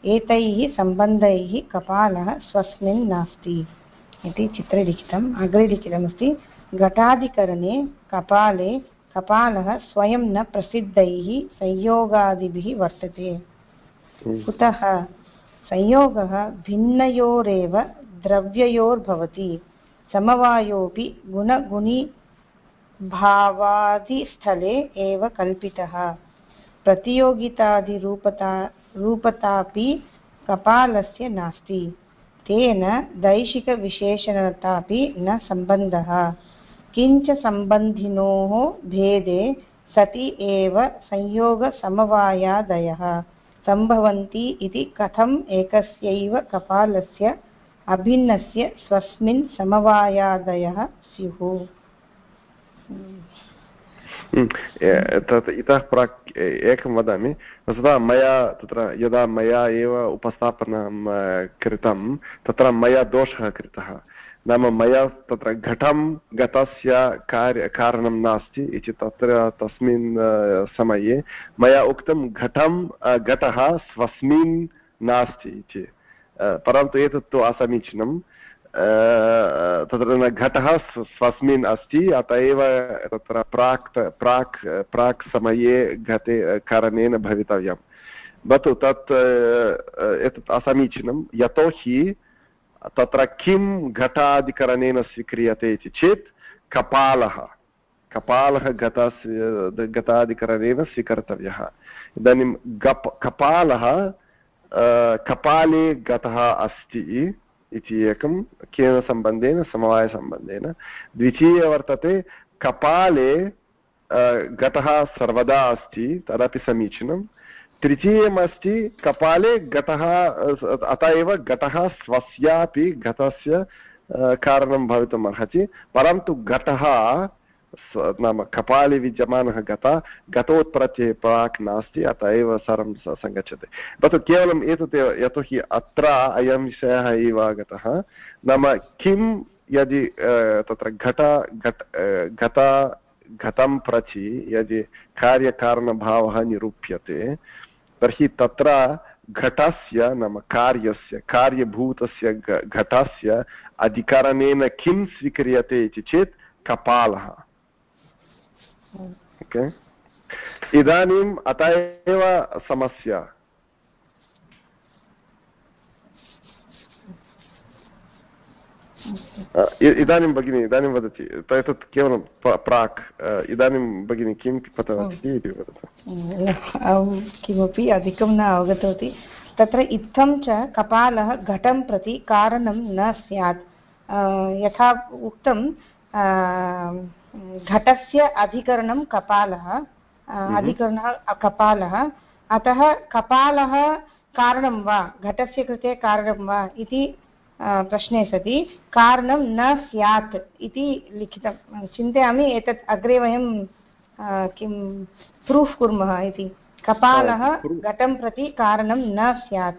एतैः सम्बन्धैः कपालः स्वस्मिन् नास्ति। इति चित्रे लिखितम् अग्रे लिखितमस्ति घटाधिकरणे कपाले कपालः स्वयं न प्रसिद्धैः संयोगादिभिः वर्तते। हम्म। कुतः? संयोगः भिन्नयोरेव द्रव्ययोर्भवति। समवायोऽपि गुणगुणीभावादिस्थले एव कल्पितः। प्रतियोगितादिरूपता रूपतापि कपालस्य नास्ति। तेन दैशिकविशेषणतापि न सम्बन्धः। किञ्च सम्बन्धिनोः भेदे सति एव संयोगसमवायादयः। सम्भवन्ति इति कथम् एकस्यैव कपालस्य अभिन्नस्य स्वस्मिन् समवायादयः स्युः। तत् इतः प्राक् एकं वदामि वस्तुतः मया तत्र यदा मया एव उपस्थापनं कृतं तत्र मया दोषः कृतः नाम मया तत्र घटं गतस्य कार्य कारणं नास्ति इति तत्र तस्मिन् समये मया उक्तं घटं घटः स्वस्मिन् नास्ति इति परन्तु एतत् तु असमीचीनं तत्र घटः स्वस्मिन् अस्ति, अत एव तत्र प्राक् प्राक् प्राक् समये घटे, कारणेन भवितव्यं भवतु तत्, एतत् असमीचीनं। यतोहि तत्र किं घटाधिकरणेन स्वीक्रियते इति चेत्, कपालः। कपालः घटस्य घटाधिकरणेन स्वीकर्तव्यः। इदानीं गप् कपालः, कपाले गतः अस्ति। इति एकं केन सम्बन्धेन समवायसम्बन्धेन द्वितीय वर्तते, कपाले घटः सर्वदा अस्ति, तदपि समीचीनं. तृतीयमस्ति कपाले घटः अत एव घटः स्वस्यापि घटस्य कारणं भवितुम् अर्हति परन्तु घटः नाम कपाले विद्यमानः घट घटोत्प्रत्यये प्राक् नास्ति अत एव सर्वं सङ्गच्छति भवतु केवलम् एतत् एव यतोहि अत्र अयं विषयः एव आगतः नाम किं यदि तत्र घट घट घट घटं प्रचि यदि कार्यकारणभावः निरूप्यते तर्हि तत्र घटस्य नाम कार्यस्य कार्यभूतस्य घटस्य अधिकरणेन किं स्वीक्रियते इति चेत् कपालः ओके इदानीम् अत एव समस्या। इदानीं भगिनि इदानीं वदति। एतत् केवलं प्राक् इदानीं भगिनि किं पतवती इति वदतु। किमपि अधिकं न अवगतवती। तत्र इत्थं च कपालः घटं प्रति कारणं न स्यात्। यथा उक्तं घटस्य अधिकरणं कपालः अधिकरणः कपालः। अतः कपालः कारणं वा घटस्य कृते कारणं वा इति प्रश्ने सति। कारणं न स्यात् इति लिखितं। चिन्तयामि एतत् अग्रे वयं किं प्रूफ् कुर्मः इति। कपालः घटं प्रति कारणं न स्यात्।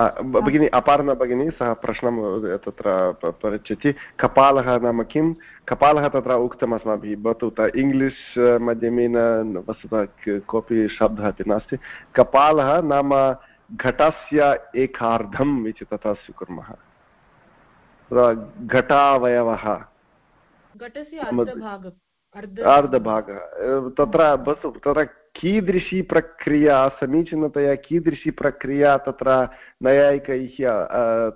भगिनी अपार्णा भगिनी सः प्रश्नं तत्र पृच्छति कपालः नाम किं कपालः तत्र उक्तम् अस्माभिः भवतु इङ्ग्लिश् माध्यमेन वस्तुतः कोऽपि शब्दः अपि नास्ति कपालः नाम घटस्य एकार्धम् इति तथा स्वीकुर्मः घटावयवः अर्धभागः तत्र वस्तु तत्र कीदृशी प्रक्रिया, समीचीनतया कीदृशी प्रक्रिया तत्र नैयायिकैः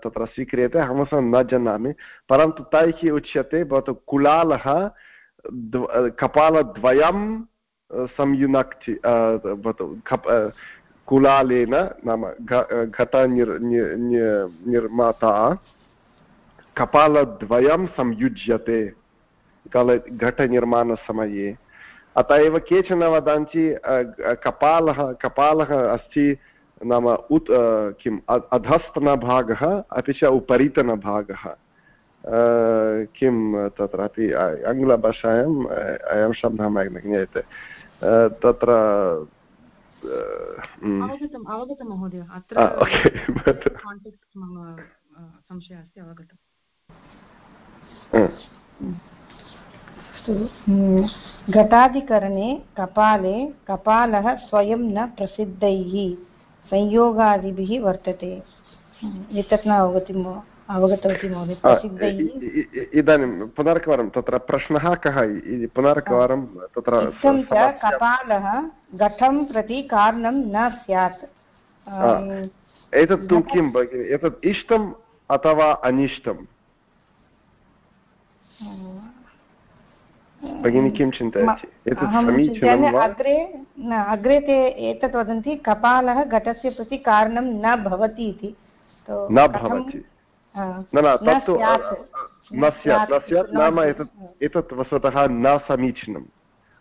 तत्र स्वीक्रियते अहमसं न जानामि, परन्तु तैः उच्यते, भवतु कुलालः कपालद्वयं संयुनक्ति भवतु कुलालेन नाम घटनिर् निर्माता, कपालद्वयं संयुज्यते घटनिर्माणसमये। अत एव केचन वदन्ति कपालः कपालः अस्ति नाम उत् किम् अधस्तनभागः अपि च उपरितनभागः। किं तत्रापि आङ्ग्लभाषायाम् अयं शब्दः न ज्ञायते। तत्र संशयः अस्ति अवगतम्। अस्तु। घटाधिकरणे कपाले कपालः स्वयं न प्रसिद्धैः। संयोगादिभिः वर्तते। एतत् न अवगतिं अवगतवती महोदय। प्रसिद्धैः। इदानीं पुनरेकवारं तत्र प्रश्नः कः? पुनरेकवारं तत्र कपालः घटं प्रति कारणं न स्यात्। एतत् तु किं भगिनि? एतत् इष्टम् अथवा अनिष्टम्? भगिनी किं चिन्तयति? एतत् समीचीनं अग्रे न अग्रे ते एतत् वदन्ति कपालः घटस्य प्रति कारणं न भवति इति। न भवति। न न तत्तु न स्यात् न स्यात्। नाम एतत् एतत् वस्तुतः न समीचीनम्।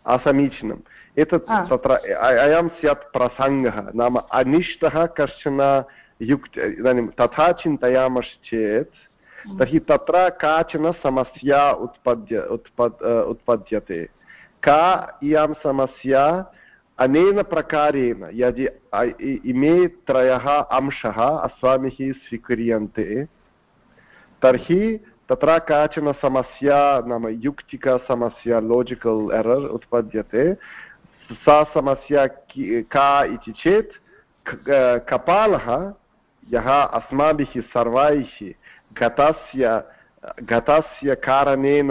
असमीचीनम्। एतत् तत्र अयं स्यात् प्रसङ्गः। नाम अनिष्टः कश्चन युक् इदानीं तथा चिन्तयामश्चेत् तर्हि तत्र काचन समस्या उत्पद्य, उत्पद् उत्पद्यते। का इयं समस्या? अनेन प्रकारेण यदि इमे त्रयः अंशः अस्माभिः स्वीक्रियन्ते, तर्हि तत्र काचन समस्या, नाम युक्तिकसमस्या लोजिकल् एरर् उत्पद्यते। सा समस्या का इति चेत् कपालः, यः अस्माभिः, सर्वैः गतस्य गतस्य कारणेन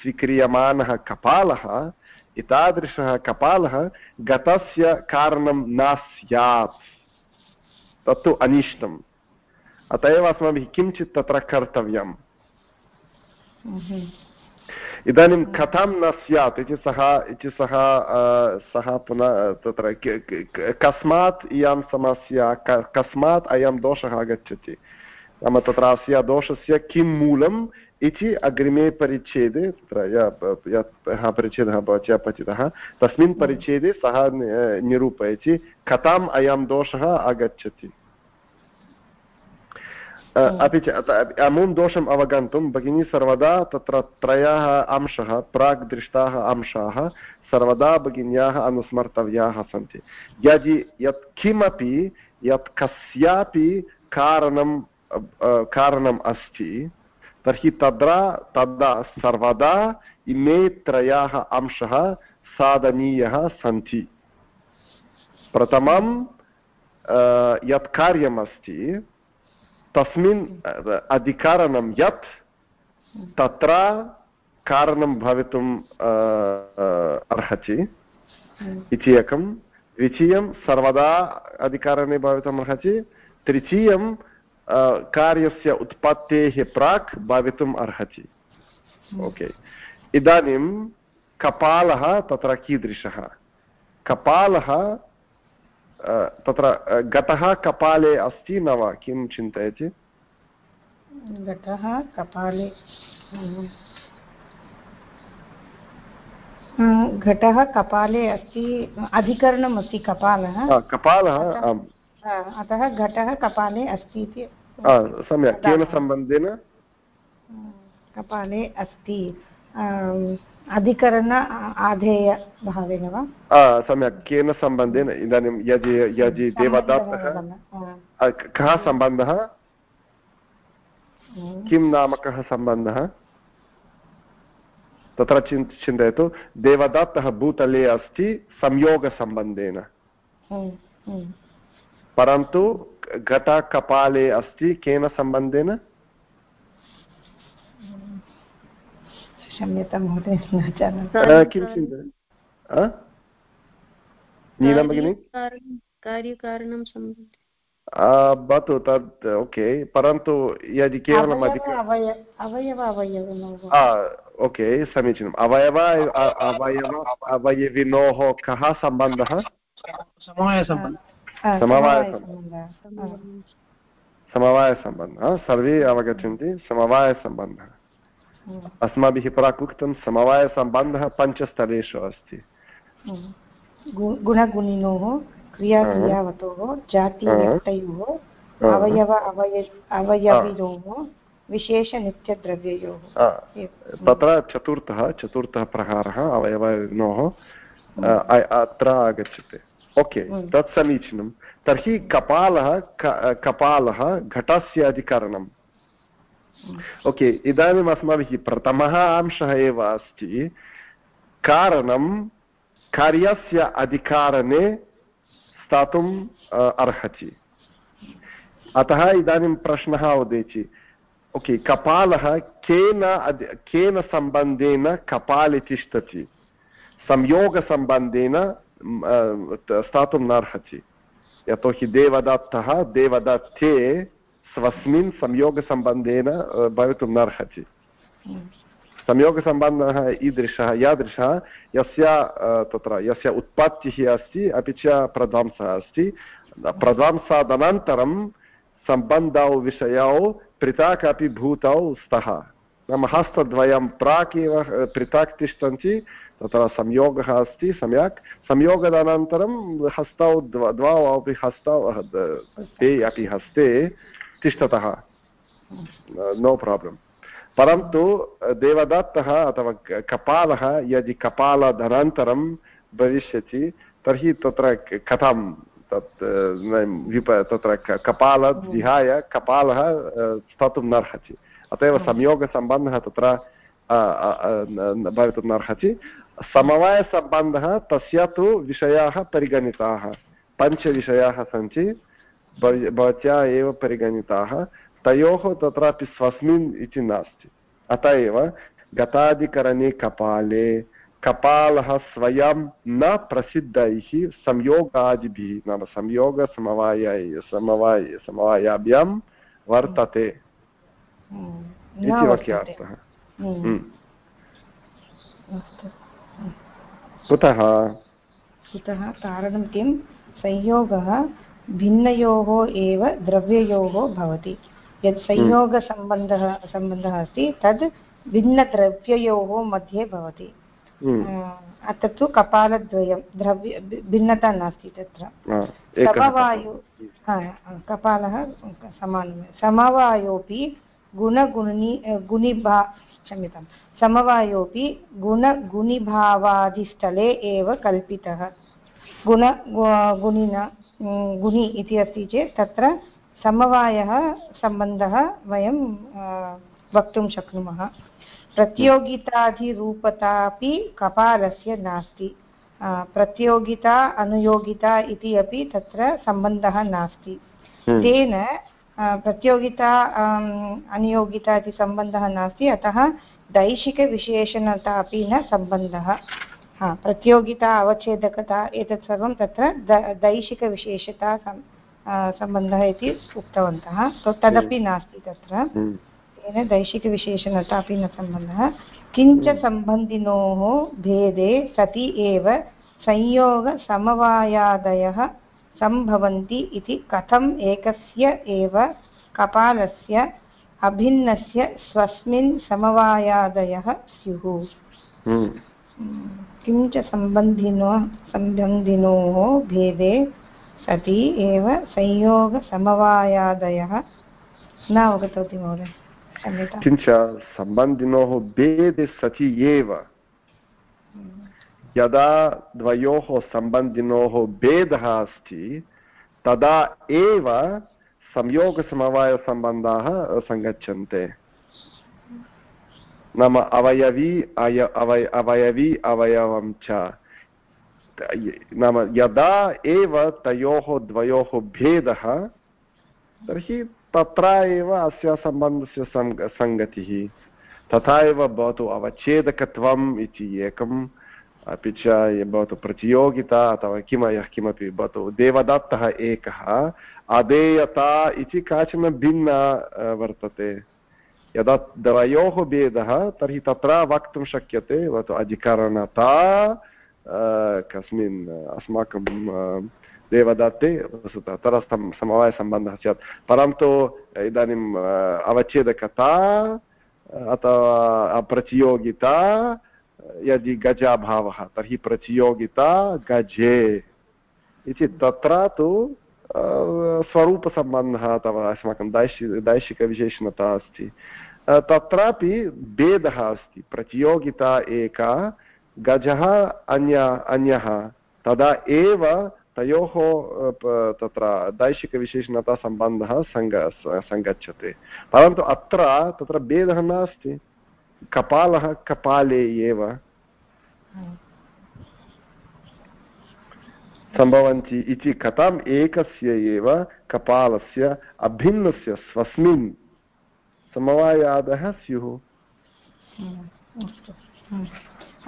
स्वीक्रियमाणः कपालः, एतादृशः कपालः गतस्य कारणं न स्यात्। तत्तु अनिष्टम्। अत एव अस्माभिः किञ्चित् तत्र कर्तव्यम्। इदानीं कथं न स्यात् इति सः इति सः सः पुनः तत्र कस्मात् इयं समस्या कस्मात् अयं दोषः आगच्छति। नाम तत्र अस्य दोषस्य किं मूलम् इति अग्रिमे परिच्छेदे तत्र यः परिच्छेदः भवत्या पतितः तस्मिन् परिच्छेदे सः निरूपयति कथाम् अयं दोषः आगच्छति अपि च अमुं दोषम् अवगन्तुं भगिनी सर्वदा तत्र त्रयः अंशः प्राक् दृष्टाः अंशाः सर्वदा भगिन्याः अनुस्मर्तव्याः सन्ति यदि यत् किमपि यत् कस्यापि कारणं कारणम् अस्ति, तर्हि तत्र तदा सर्वदा इमे त्रयाः अंशः साधनीयः सन्ति। प्रथमं यत् कार्यमस्ति तस्मिन् अधिकारणं यत् तत्र कारणं भवितुम् अर्हति। इति एकं द्वितीयं सर्वदा अधिकारणे भवितुम् अर्हति। तृतीयं कार्यस्य उत्पत्तेः प्राक् भवितुम् अर्हति ओके इदानीं कपालः तत्र कीदृशः कपालः तत्र गतः कपाले अस्ति न वा किं चिन्तयति घटः कपाले घटः कपाले अस्ति अधिकरणम् अस्ति कपालः कपालः अतः घटः कपाले अस्ति इति सम्यक्। केन सम्बन्धेन? कपाले अस्ति। अधिकरण आधेयभावेन वा? सम्यक्। केन सम्बन्धेन? इदानीं यदि यदि देवदत्तः कः सम्बन्धः? किं नामकः सम्बन्धः? तत्र चिन् चिन्तयतु। देवदत्तः भूतले अस्ति संयोगसम्बन्धेन। परन्तु घटकपाले अस्ति केन सम्बन्धेन? क्षम्यतां महोदय न जानामि। किं चिन्तयति नीलं भगिनि? कार्यकारणं भवतु तद् ओके। परन्तु यदि केवलम् अधिक ओके समीचीनम्। अवयव अवयव अवयविनोः कः सम्बन्धः? समवायसम्बन्धः समवायसम्बन्धः सर्वे अवगच्छन्ति समवायसम्बन्धः अस्माभिः प्राक् उक्तं समवायसम्बन्धः पञ्चस्थलेषु अस्ति. गुणगुणिनोः क्रियाक्रियावतोः जातिव्यक्तयोः अवयव अवय अवयविनोः विशेषनित्यद्रव्ययोः तत्र चतुर्थः चतुर्थः प्रकारः अवयवनोः अत्र आगच्छति. ओके तत् समीचीनं तर्हि कपालः कपालः घटस्य अधिकरणं ओके इदानीम् अस्माभिः प्रथमः अंशः एव अस्ति। कारणं कार्यस्य अधिकारणे स्थातुम् अर्हति। अतः इदानीं प्रश्नः उदेति ओके कपालः केन केन सम्बन्धेन कपाले तिष्ठति संयोगसम्बन्धेन स्थातुं नार्हति यतोहि देवदत्तः देवदत्ते स्वस्मिन् संयोगसम्बन्धेन भवितुं नार्हति संयोगसम्बन्धः ईदृशः यादृशः यस्य तत्र यस्य उत्पत्तिः अस्ति अपि च प्रध्वंसः अस्ति प्रध्वंसादनन्तरं सम्बन्धौ विषयौ पृथक् अपि भूतौ स्तः नाम हस्तद्वयं प्राक् एव पृथक् तिष्ठन्ति तत्र संयोगः अस्ति सम्यक्। संयोगादनन्तरं हस्तौ द्वौ अपि हस्तौ ते अपि हस्ते तिष्ठतः। No problem. परन्तु देवदत्तः अथवा कपालः यदि कपालदनन्तरं भविष्यति तर्हि तत्र कथं तत् विप तत्र कपालात् विहाय कपालः स्थातुं नार्हति। अत एव संयोगसम्बन्धः तत्र भवितुं नार्हति। समवायसम्बन्धः तस्य तु विषयाः परिगणिताः पञ्चविषयाः सन्ति भवत्या एव परिगणिताः तयोः तत्रापि स्वस्मिन् इति नास्ति अत एव गताधिकरणे कपाले कपालः स्वयं न प्रसिद्धैः संयोगादिभिः नाम संयोगसमवाय समवाय समवायाभ्यां वर्तते हम्म। इति वाक्यार्थः हम्म। हम्म। कुतः? कुतः? कारणं किं? संयोगः भिन्नयोः एव द्रव्ययोः भवति। यत् संयोगसम्बन्धः सम्बन्धः अस्ति तद् भिन्नद्रव्ययोः मध्ये भवति। हम्म। तत्तु कपालद्वयं द्रव्य भिन्नता नास्ति तत्र। समवायु कपालः समानं समवायोपि गुणगुणि गुणिभा क्षम्यतां समवायोपि गुणगुणिभावादिस्थले एव कल्पितः। गुण गुणिना गुणि इति अस्ति चेत् तत्र समवायः सम्बन्धः वयं वक्तुं शक्नुमः। प्रतियोगिताधिरूपतापि कपालस्य नास्ति। प्रतियोगिता अनुयोगिता इति अपि तत्र सम्बन्धः नास्ति। हम्म। तेन प्रतियोगिता अनुयोगिता इति सम्बन्धः नास्ति अतः दैशिकविशेषणता अपि न सम्बन्धः हा प्रतियोगिता अवच्छेदकता एतत् सर्वं तत्र दैशिकविशेषता सम्बन्धः इति उक्तवन्तः तदपि हम्म। नास्ति तत्र हम्म। तेन दैशिकविशेषणता अपि न सम्बन्धः किञ्च हम्म। सम्बन्धिनोः भेदे सति एव संयोगसमवायादयः सम्भवन्ति इति कथम् एकस्य एव कपालस्य अभिन्नस्य स्वस्मिन् समवायादयः स्युः। किं च सम्बन्धिनो सम्बन्धिनोः भेदे सति एव संयोगसमवायादयः। न अवगतवती महोदय किञ्च सम्बन्धिनोः भेदे सति एव। यदा द्वयोः सम्बन्धिनोः भेदः अस्ति, तदा एव संयोगसमवायसम्बन्धाः सङ्गच्छन्ते नाम अवयवी, अय, अवय, अवयवी, अवयवं च। नाम यदा एव तयोः, द्वयोः भेदः, तर्हि तत्र एव अस्य सम्बन्धस्य सङ्गतिः। तथा एव भवतु अवच्छेदकत्वम् इति एकम्। अपि च भवतु प्रतियोगिता अथवा किम यः किमपि भवतु देवदत्तः एकः। अधेयता इति काचन भिन्ना वर्तते। यदा द्वयोः भेदः, तर्हि तत्र वक्तुं शक्यते भवतु अधिकरणता कस्मिन्, अस्माकं देवदत्ते वस्तुतः तरस्थं समवायसम्बन्धः स्यात्। परन्तु इदानीम् अवच्छेदकता, अथवा प्रतियोगिता यदि गजाभावः, तर्हि प्रतियोगिता गजे इति तत्र तु स्वरूपसम्बन्धः अथवा अस्माकं दैशि दैशिकविशेषणता अस्ति। तत्रापि भेदः अस्ति। प्रतियोगिता एका, गजः अन्य, अन्यः, तदा एव तयोः तत्र दैशिकविशेषणतासम्बन्धः सङ्ग सङ्गच्छते। परन्तु अत्र तत्र भेदः नास्ति। कपालः कपाले एव। सम्भवन्ति इति कथम् एकस्य एव कपालस्य अभिन्नस्य स्वस्मिन्। समवायादः स्युः।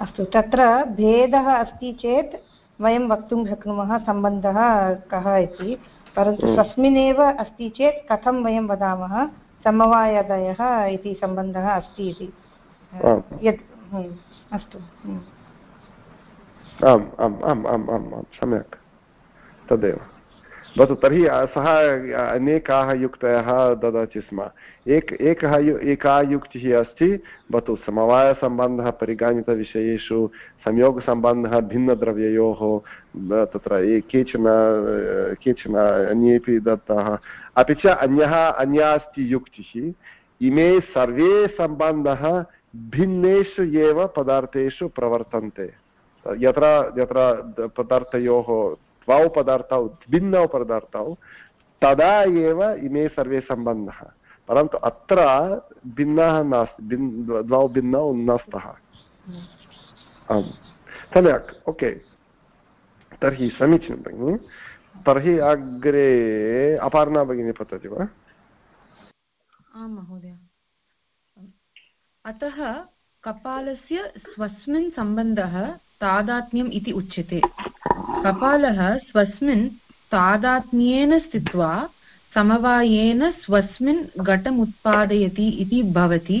अस्तु तत्र भेदः अस्ति चेत् वयं वक्तुं शक्नुमः सम्बन्धः कः इति। परन्तु स्वस्मिन्नेव अस्ति चेत् कथं वयं वदामः? समवायदयः इति सम्बन्धः अस्ति इति। यत् अस्तु आम् आम् आम् आम् आम् आम् सम्यक्। तदेव। भवतु तर्हि सः अनेकाः युक्तयः ददाति स्म। एक एकः एका युक्तिः अस्ति भवतु समवायसम्बन्धः परिगणितविषयेषु संयोगसम्बन्धः भिन्नद्रव्ययोः तत्र केचन केचन अन्येपि दत्ताः। अपि च अन्यः अन्या अस्ति युक्तिः। इमे सर्वे सम्बन्धः भिन्नेषु एव पदार्थेषु प्रवर्तन्ते। यत्र यत्र पदार्थयोः द्वौ पदार्थौ, भिन्नौ पदार्थौ, तदा एव इमे सर्वे सम्बन्धः। परन्तु अत्र भिन्नः नास्ति, भिन्, द्वौ भिन्नौ न स्तः आम्। सम्यक्, ओके। तर्हि समीचीनं भगिनि। तर्हि अग्रे अपार्णा भगिनी पतति वा? आं महोदय। अतः कपालस्य स्वस्मिन् सम्बन्धः तादात्म्यम् इति उच्यते। कपालः स्वस्मिन् तादात्म्येन स्थित्वा समवायेन स्वस्मिन् घटम् उत्पादयति इति भवति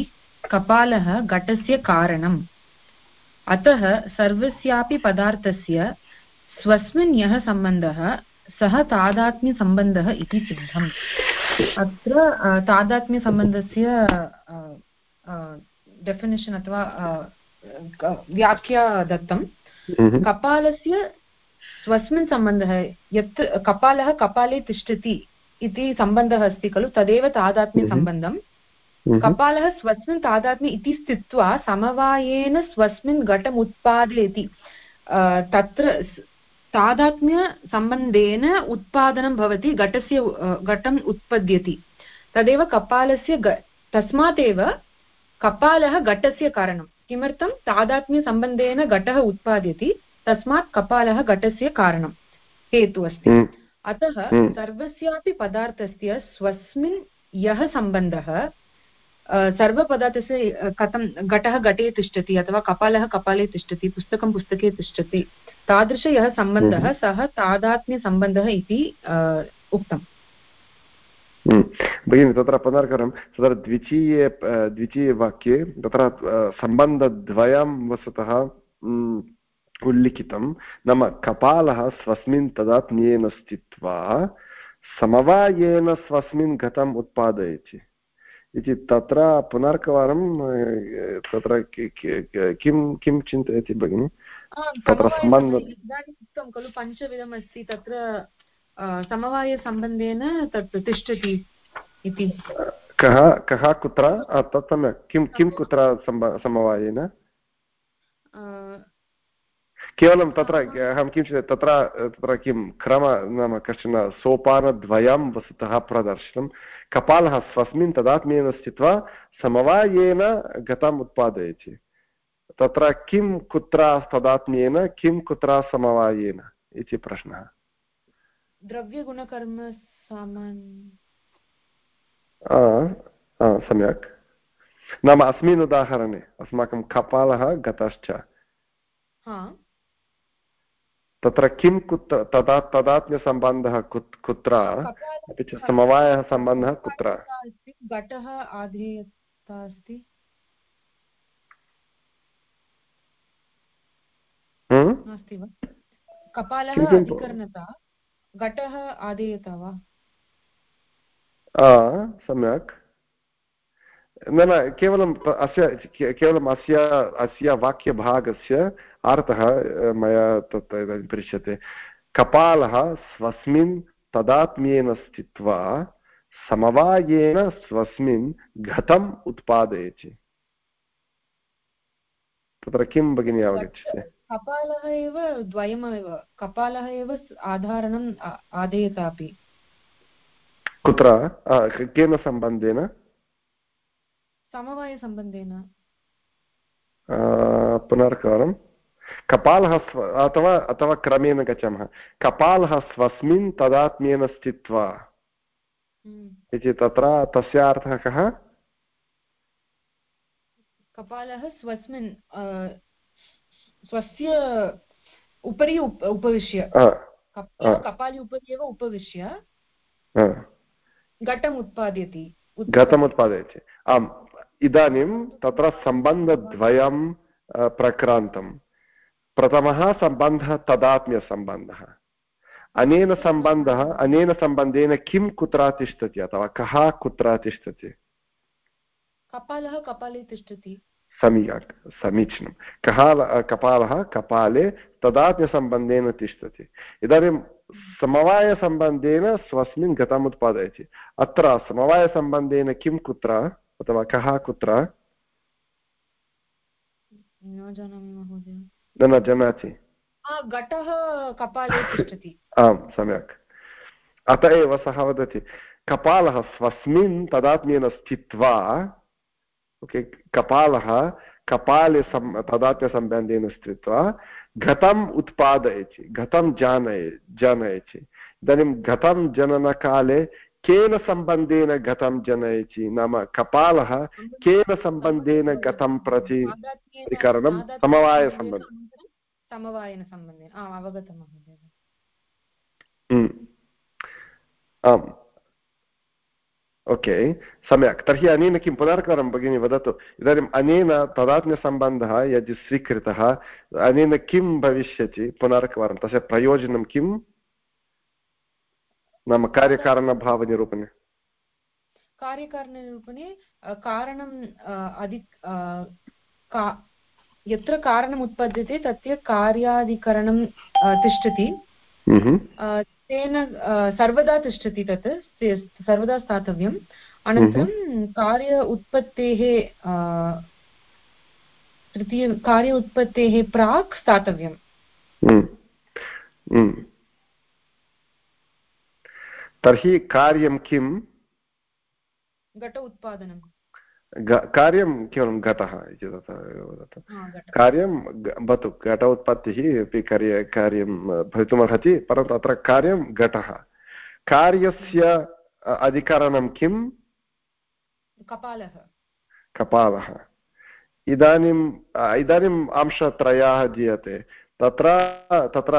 कपालः घटस्य कारणम्। अतः सर्वस्यापि पदार्थस्य स्वस्मिन् यः सम्बन्धः सः तादात्म्यसम्बन्धः इति सिद्धम्। अत्र तादात्म्यसम्बन्धस्य डेफिनेशन् अथवा व्याख्या दत्तं हम्म। कपालस्य स्वस्मिन् सम्बन्धः यत् कपालः कपाले तिष्ठति इति सम्बन्धः अस्ति खलु तदेव तादात्म्यसम्बन्धं हम्म। हम्म। कपालः स्वस्मिन् तादात्म्य इति स्थित्वा समवायेन स्वस्मिन् घटम् उत्पादयति तत्र तादात्म्यसम्बन्धेन उत्पादनं भवति घटस्य घटम् उत्पद्यति तदेव कपालस्य तस्मात् एव कपालः घटस्य कारणं किमर्थं तादात्म्यसम्बन्धेन घटः उत्पाद्यति तस्मात् कपालः घटस्य कारणं हेतु अस्ति हम्म। अतः हम्म। सर्वस्यापि पदार्थस्य स्वस्मिन् यः सम्बन्धः सर्वपदार्थस्य कथं घटः घटे तिष्ठति अथवा कपालः कपाले तिष्ठति पुस्तकं पुस्तके तिष्ठति तादृश यः सम्बन्धः हम्म। सः तादात्म्यसम्बन्धः इति उक्तम् भगिनि तत्र पुनर्करं तत्र द्वितीये द्वितीयवाक्ये तत्र सम्बन्धद्वयं वस्तुतः उल्लिखितं नाम कपालः स्वस्मिन् तदात्म्येन स्थित्वा समवायेन स्वस्मिन् घटम् उत्पादयति इति तत्र पुनर्कवारं तत्र किं किं चिन्तयति भगिनि तत्र सम्बन्ध खलु पञ्चविधमस्ति तत्र समवायसम्बन्धेन तत् तिष्ठति इति। कः कः कुत्र? तत् सम्यक्। किं किं कुत्र समवायेन? केवलं तत्र अहं किञ्चित् तत्र तत्र किं क्रम नाम कश्चन सोपानद्वयं वस्तुतः प्रदर्शितं। कपालः स्वस्मिन् तदात्म्येन स्थित्वा समवायेन गतम् उत्पादयति। तत्र किं कुत्र तदात्म्येन किं कुत्र समवायेन इति प्रश्नः। द्रव्यगुणकर्म सम्यक्। नाम अस्मिन् उदाहरणे अस्माकं कपालः गतश्च। तत्र किं कुत्र तदा तदात्म्यसम्बन्धः कुत्र? अपि च समवायः सम्बन्धः कुत्र? घटः आधेयता अस्ति। नास्ति वा? कपालः अधिकरणता। घटः आदेयता वा? सम्यक्। न न केवलम् अस्य केवलम् अस्य अस्य वाक्यभागस्य अर्थः मया तत् इदानीं पृच्छ्यते कपालः स्वस्मिन् तदात्म्येन स्थित्वा समवायेन स्वस्मिन् घतम् उत्पादयति। तत्र किं भगिनी अवगच्छति? कपालः एव द्वयमेव कपालः एव आधारणम् आदेयत अपि कुत्र? केन सम्बन्धेन? समवायसम्बन्धेन। पुनर्कवारं कपालः स्व अथवा अथवा क्रमेण गच्छामः। कपालः स्वस्मिन् तदात्म्येन स्थित्वा। हम्म। इति तत्र तस्य अर्थः कः? कपालः स्वस्मिन् स्वस्य उपरि उपविश्य। कपालि उपरि एव उपविश्य। घटम् उत्पादयति। घटम् उत्पादयति। आम् इदानीं तत्र सम्बन्धद्वयं प्रक्रान्तं प्रथमः सम्बन्धः तदात्म्यसम्बन्धः। अनेन सम्बन्धः अनेन सम्बन्धेन किं कुत्र तिष्ठति अथवा कः कुत्र तिष्ठति कपालः कपाले तिष्ठति। सम्यक् समीचीनं। कः कपालः कपाले तदात्म्यसम्बन्धेन तिष्ठति। इदानीं समवायसम्बन्धेन स्वस्मिन् गतम् उत्पादयति। अत्र समवायसम्बन्धेन किं कुत्र अथवा कः कुत्र? न जानाति। घटः कपाले तिष्ठति। आम् सम्यक्। अत एव सः वदति। कपालः स्वस्मिन् तदात्म्येन स्थित्वा ओके कपालः कपाले सम् तदात्म्यसम्बन्धेन स्थित्वा घतम् उत्पादयति घतं जानय जनयति इदानीं घतं जननकाले केन सम्बन्धेन घतं जनयति नाम कपालः केन सम्बन्धेन घतं प्रति परिकरणं समवायसम्बन्धं समवायेन सम्बन्धेन आम् अवगतं महोदय। आम् ओके सम्यक्। तर्हि अनेन किं? पुनर्करं भगिनी वदतु। इदानीम् अनेन तदात्म्यसम्बन्धः यदि स्वीकृतः अनेन किं भविष्यति पुनर्कवारं तस्य प्रयोजनं किं नाम कार्यकारणभावनिरूपणे। कार्यकारणनिरूपणे कारणं अधि का यत्र कारणम् उत्पद्यते तस्य कार्याधिकरणं तिष्ठति। तेन सर्वदा तिष्ठति तत् सर्वदा स्थातव्यम्। अनन्तरं कार्य उत्पत्तेः तृतीय कार्य उत्पत्तेः प्राक् स्थातव्यम्। तर्हि कार्यं किं घट उत्पादनं कार्यं केवलं घटः इति तथा वदतु। कार्यं भवतु घट उत्पत्तिः अपि कार्य कार्यं भवितुमर्हति परन्तु अत्र कार्यं घटः कार्यस्य अधिकरणं किम् कपालः। कपालः। इदानीम् इदानीम् अंशत्रयाः दीयते। तत्र तत्र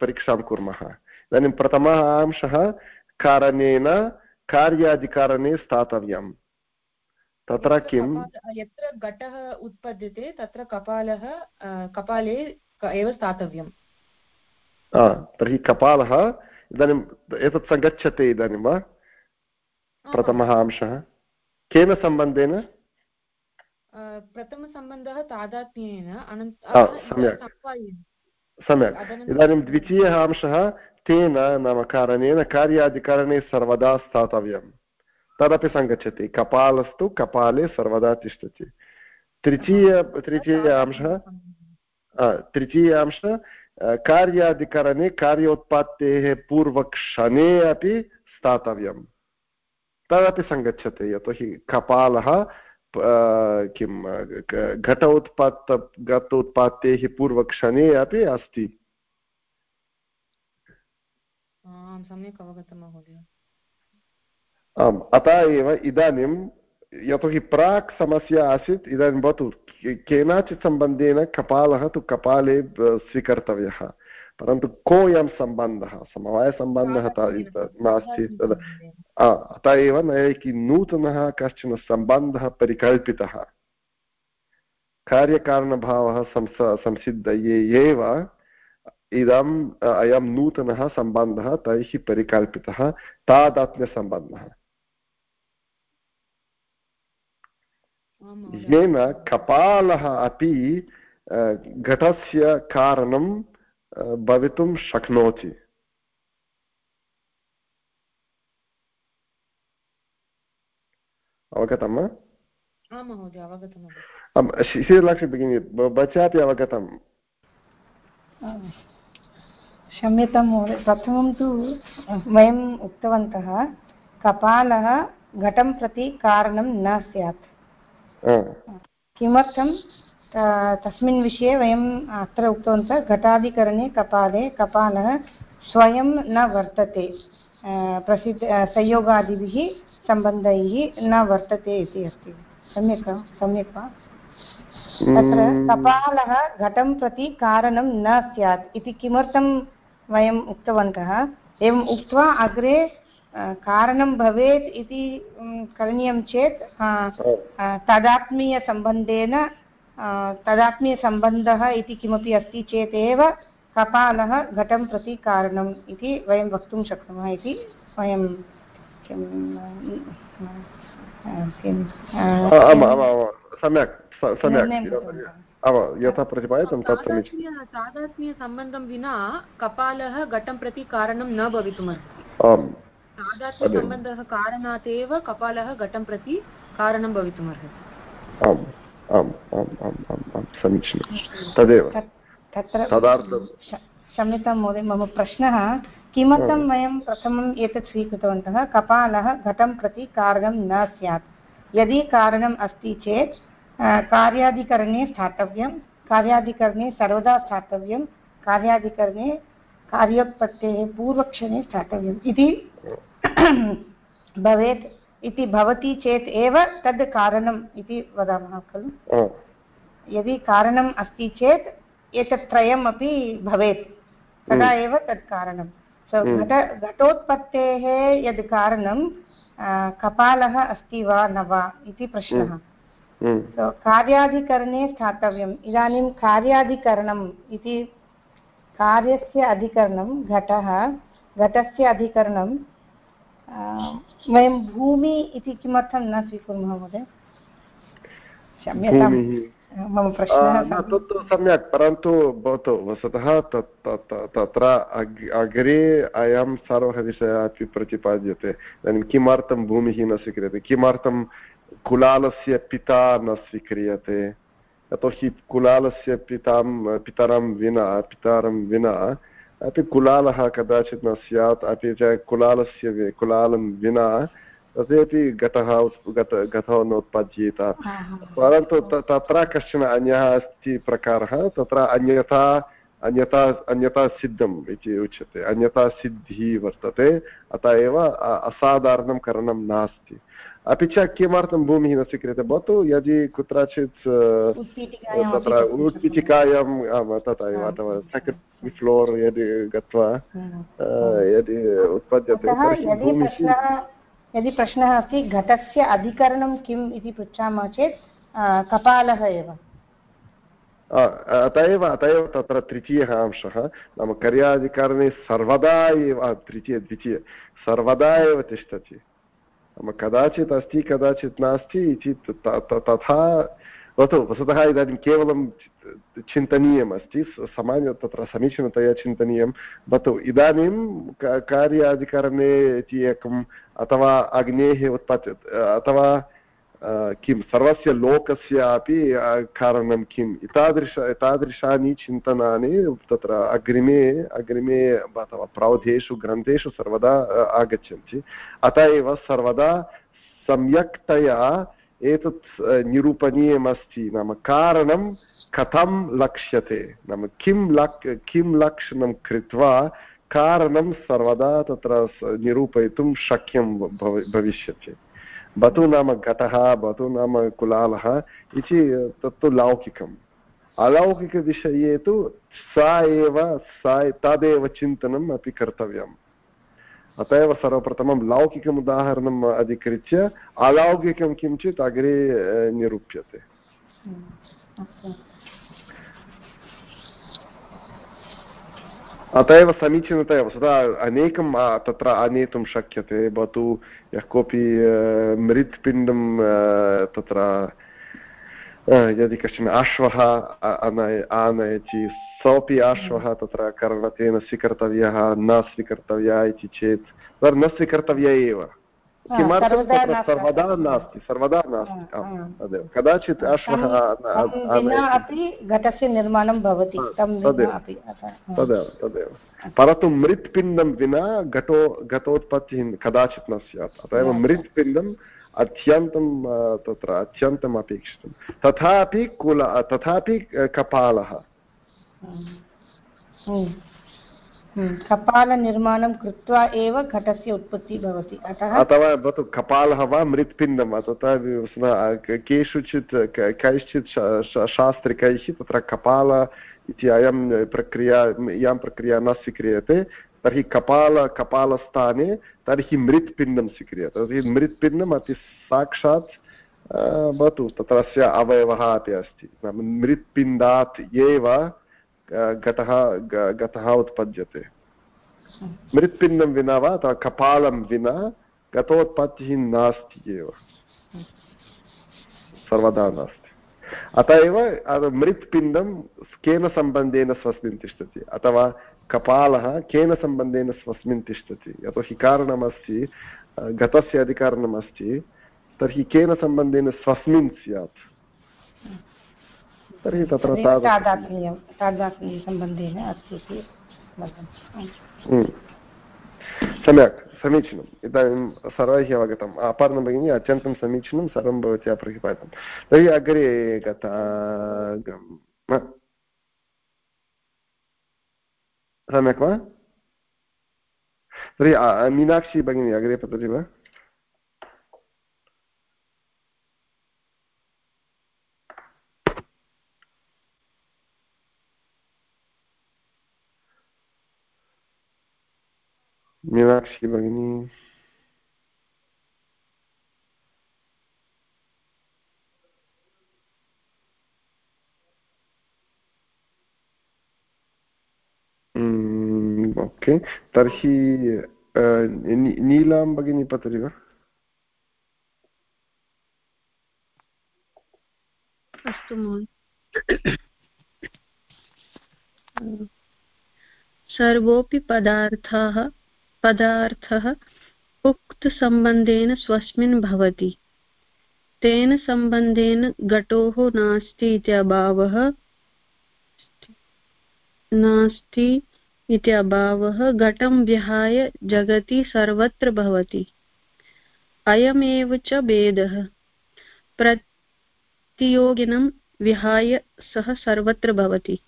परीक्षां कुर्मः। इदानीं प्रथमः अंशः कारणेन कार्याधिकरणे स्थातव्यम्। तत्र किं यत्र घटः उत्पद्यते तत्र कपालः कपाले एव स्थातव्यम्। तर्हि कपालः इदानीम् एतत् सङ्गच्छते इदानीं वा? प्रथमः अंशः। केन सम्बन्धेन? प्रथमसम्बन्धः तादात्म्येन सम्यक्। सम्यक्। इदानीं द्वितीयः अंशः तेन नाम कारणेन कार्यादिकरणे सर्वदा स्थातव्यं तदपि सङ्गच्छति। कपालस्तु कपाले सर्वदा तिष्ठति। तृतीय तृतीय अंशः तृतीय अंशः कार्यादिकरणे कार्योत्पत्तेः पूर्वक्षणे अपि स्थातव्यं। तदपि सङ्गच्छति यतोहि कपालः किं घट उत्पत्त घट उत्पत्तेः पूर्वक्षणे अपि अस्ति। सम्यक् अवगतं महोदय। आम् अतः एव इदानीं यतोहि प्राक् समस्या आसीत् इदानीं भवतु केनचित् सम्बन्धेन कपालः तु कपाले स्वीकर्तव्यः परन्तु कोऽयं सम्बन्धः समवायसम्बन्धः नास्ति अतः एव नैकी नूतनः कश्चन सम्बन्धः परिकल्पितः कार्यकारणभावः संस संसिद्धये एव इदम् अयं नूतनः सम्बन्धः तैः परिकल्पितः तादात्म्यसम्बन्धः येन कपालः अपि घटस्य कारणं भवितुं शक्नोति। अवगतं वा श्रीलक्ष्मी भगिनी भवत्यापि अवगतं क्षम्यतां महोदय प्रथमं तु वयम् उक्तवन्तः कपालः घटं प्रति कारणं न स्यात्। किमर्थं तस्मिन् विषये वयम् अत्र उक्तवन्तः घटाधिकरणे कपाले कपालः स्वयं न वर्तते प्रसिद्ध संयोगादिभिः सम्बन्धैः न वर्तते इति अस्ति। सम्यक् सम्यक् वा? तत्र कपालः घटं प्रति कारणं न स्यात् इति किमर्थं वयम् उक्तवन्तः? एवम् उक्त्वा अग्रे कारणं भवेत् इति करणीयं चेत् तदात्मीयसम्बन्धेन तदात्मीयसम्बन्धः इति किमपि अस्ति चेत् एव कपालः घटं प्रति कारणम् इति वयं वक्तुं शक्नुमः इति वयं किं सम्यक् सम्यक् यथा प्रतिपादितं तत् तादात्म्यसम्बन्धं विना कपालः घटं प्रति कारणं न भवितुमर्हति। तादात्म्यसम्बन्धः कारणात् एव कपालः घटं प्रति कारणं भवितुमर्हति। आम् आम् आम् आम् आम् समीचीनं। तदेव। तत्र क्षम्यतां महोदय मम प्रश्नः किमर्थं वयं प्रथमम् एतत् स्वीकृतवन्तः? कपालः घटं प्रति कारणं न स्यात्। यदि कारणम् अस्ति चेत् कार्याधिकरणे स्थातव्यं कार्याधिकरणे सर्वदा स्थातव्यं कार्याधिकरणे कार्योत्पत्तेः पूर्वक्षणे स्थातव्यम् इति भवेत् इति भवति चेत् एव तद् कारणम् इति वदामः खलु? यदि कारणम् अस्ति चेत् एतत् त्रयम् अपि भवेत्। तदा एव तत् कारणं। सो घट घटोत्पत्तेः यद् कारणं कपालः अस्ति वा न वा इति प्रश्नः। सो कार्याधिकरणे स्थातव्यम्। इदानीं कार्याधिकरणम् इति कार्यस्य अधिकरणं घटः घटस्य अधिकरणं वयं भूमि इति किमर्थं न स्वीकुर्मः महोदय? क्षम्यतां। मम प्रश्नः तत्तु सम्यक् परन्तु भवतु वस्तुतः तत्र अग्रे अयं सर्वः विषयः अपि प्रतिपाद्यते। इदानीं किमर्थं भूमिः न स्वीक्रियते? किमर्थं कुलालस्य पिता न स्वीक्रियते? यतोहि कुलालस्य पितां पितरं विना पितारं विना अपि कुलालः कदाचित् न स्यात् अपि च कुलालस्य कुलालं विना तथापि घटः गत घटो नोत्पद्येत परन्तु तत्र कश्चन अन्यः अस्ति प्रकारः तत्र अन्यथा अन्यथा अन्यथा सिद्धम् इति उच्यते अन्यथा सिद्धिः वर्तते अतः एव असाधारणं करणं नास्ति। अपि च किमर्थं भूमिः न स्वीक्रियते भवतु यदि कुत्रचित् तत्र उत्पीठिकायां तथा एव अथवा सेकेण्ड् फ्लोर् यदि गत्वा यदि उत्पद्यते यदि प्रश्नः अस्ति घटस्य अधिकरणं किम् इति पृच्छामः चेत् कपालः एव अत एव अत एव तत्र तृतीयः अंशः नाम कर्याधिकरणे सर्वदा एव तृतीय द्वितीय सर्वदा एव तिष्ठति कदाचित् अस्ति कदाचित् नास्ति तथा भवतु वस्तुतः इदानीं केवलं चिन्तनीयमस्ति सामान्य तत्र समीचीनतया चिन्तनीयं भवतु इदानीं कार्याधिकरणे इति एकम् अथवा अग्नेः उत्पत्ति अथवा किं सर्वस्य लोकस्यापि कारणं किम् एतादृश एतादृशानि चिन्तनानि तत्र अग्रिमे अग्रिमे अथवा प्रौढेषु ग्रन्थेषु सर्वदा आगच्छन्ति अत एव सर्वदा सम्यक्तया एतत् निरूपणीयमस्ति नाम कारणं कथं लक्ष्यते नाम किं लक् किं लक्षणं कृत्वा कारणं सर्वदा तत्र निरूपयितुं शक्यं भविष्यति बतु नाम घटः, बतु नाम कुलालः, इति तत्तु लौकिकम्। अलौकिकविषये तु सा एव, सा तदेव चिन्तनम् अपि कर्तव्यम्। अत एव सर्वप्रथमं लौकिकम् उदाहरणम् अधिकृत्य, अलौकिकं किञ्चित् अग्रे निरूप्यते। अत एव समीचीनतया सदा अनेकं तत्र आनेतुं शक्यते भवतु यः कोऽपि मृत्पिण्डं तत्र यदि कश्चन अश्वः आनयति सोऽपि अश्वः तत्र कर्णतेन स्वीकर्तव्यः न स्वीकर्तव्यः इति चेत् न स्वीकर्तव्य एव किमर्थं तत्र सर्वदा नास्ति सर्वदा नास्ति तदेव कदाचित् अश्वः अपि घटस्य निर्माणं भवति तदेव तदेव तदेव परन्तु विना घटो घटोत्पत्तिः कदाचित् न स्यात् अतः एव मृत्पिण्डम् अत्यन्तं तत्र अत्यन्तम् अपेक्षितं तथापि कुल तथापि कपालः कपालनिर्माणं कृत्वा एव घटस्य उत्पत्तिः भवति। अतः अथवा भवतु कपालः वा मृत्पिण्डं वा, तथा केषुचित् कैश्चित् शास्त्रिकैः तत्र कपाल इति अयं प्रक्रिया इयं प्रक्रिया न स्वीक्रियते, तर्हि कपाल, कपालस्थाने तर्हि मृत्पिण्डं स्वीक्रियते। तर्हि मृत्पिण्डम् अति साक्षात् भवतु, तत्रस्य अवयवः अपि अस्ति। नाम मृत्पिण्डात् एव घटः घटः उत्पद्यते। मृत्पिण्डं विना वा अथवा कपालं विना घटोत्पत्तिः नास्ति एव। सर्वदा नास्ति। अत एव मृत्पिण्डं केन सम्बन्धेन स्वस्मिन् तिष्ठति? अथवा कपालः केन सम्बन्धेन स्वस्मिन् तिष्ठति? यतोहि कारणमस्ति घटस्य अधिकारणमस्ति, तर्हि केन सम्बन्धेन स्वस्मिन् स्यात्? तर्हि तत्र सम्बन्धेन अस्ति इति। सम्यक् समीचीनम्। इदानीं सर्वैः अवगतम्। अपर्णं भगिनी अत्यन्तं समीचीनं सर्वं भवत्या प्रतिपादितं। तर्हि अग्रे गता सम्यक् वा? तर्हि मीनाक्षी भगिनी अग्रे पतति वा? मीनाक्षी भगिनी ओके तर्हि नीलां भगिनी पतति वा अस्तु सर्वोऽपि पदार्थाः पदार्थः उक्तसम्बन्धेन स्वस्मिन् भवति। तेन सम्बन्धेन घटोः नास्ति इति अभावः नास्ति इति अभावः घटं विहाय जगति सर्वत्र भवति। अयमेव च भेदः। प्रतियोगिनं विहाय सः सर्वत्र भवति।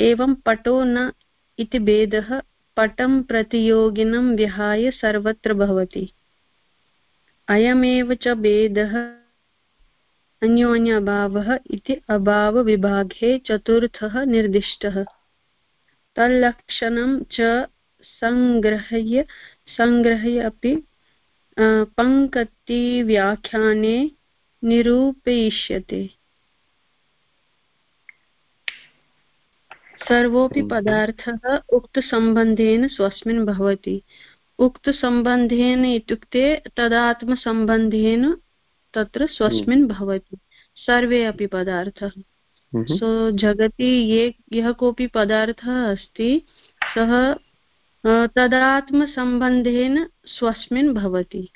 एवं पटो न इति भेदः पटं प्रतियोगिनं विहाय सर्वत्र भवति। अयमेव च भेदः, अन्योन्यभावः इति अभावविभागे चतुर्थः निर्दिष्टः। तल्लक्षणं च सङ्ग्रह्य सङ्ग्रह्य अपि पङ्क्तिव्याख्याने निरूपयिष्यते। सर्वोऽपि हम्म। पदार्थः उक्तसम्बन्धेन स्वस्मिन् भवति। उक्तसम्बन्धेन इत्युक्ते तदात्मसम्बन्धेन तत्र स्वस्मिन् हम्म। भवति। सर्वे अपि पदार्थः। सो जगति ये यः कोऽपि पदार्थः अस्ति सः तदात्मसम्बन्धेन स्वस्मिन् भवति।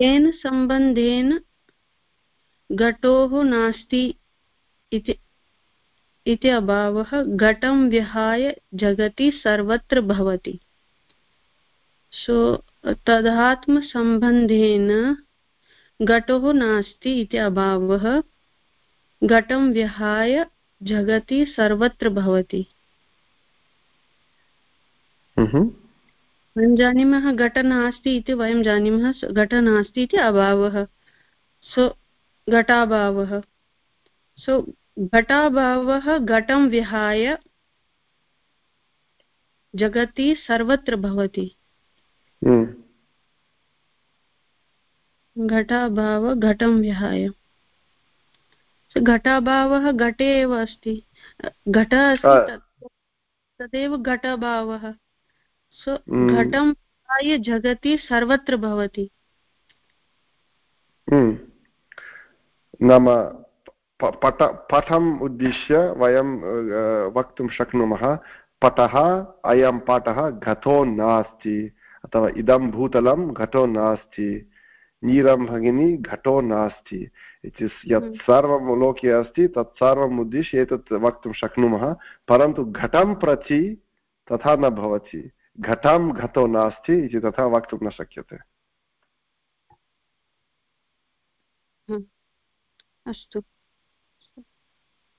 तेन सम्बन्धेन घटोः नास्ति इति अभावः घटं विहाय जगति सर्वत्र भवति। सो तदात्मसम्बन्धेन घटोः नास्ति इति अभावः। घटं विहाय जगति सर्वत्र भवति। वयं जानीमः घट नास्ति इति वयं जानीमः घट नास्ति इति अभावः। सो घटाभावः। सो घटाभावः घटं विहाय जगति सर्वत्र भवति। घटाभाव घटं विहाय। घटाभावः घटे एव अस्ति। घट अस्ति तदेव घटभावः। सो घटं विहाय जगति सर्वत्र भवति। नाम पट पठम् उद्दिश्य वयं वक्तुं शक्नुमः। पटः अयं पाठः घटो नास्ति। अथवा इदं भूतलं घटो नास्ति। नीरं भगिनी घटो नास्ति। इति यत् हम्म। सर्वं लोके अस्ति तत् सर्वम् उद्दिश्य एतत् वक्तुं शक्नुमः। परन्तु घटं प्रति तथा न भवति। घटं घटो नास्ति इति तथा वक्तुं न शक्यते। हम्म। अस्तु।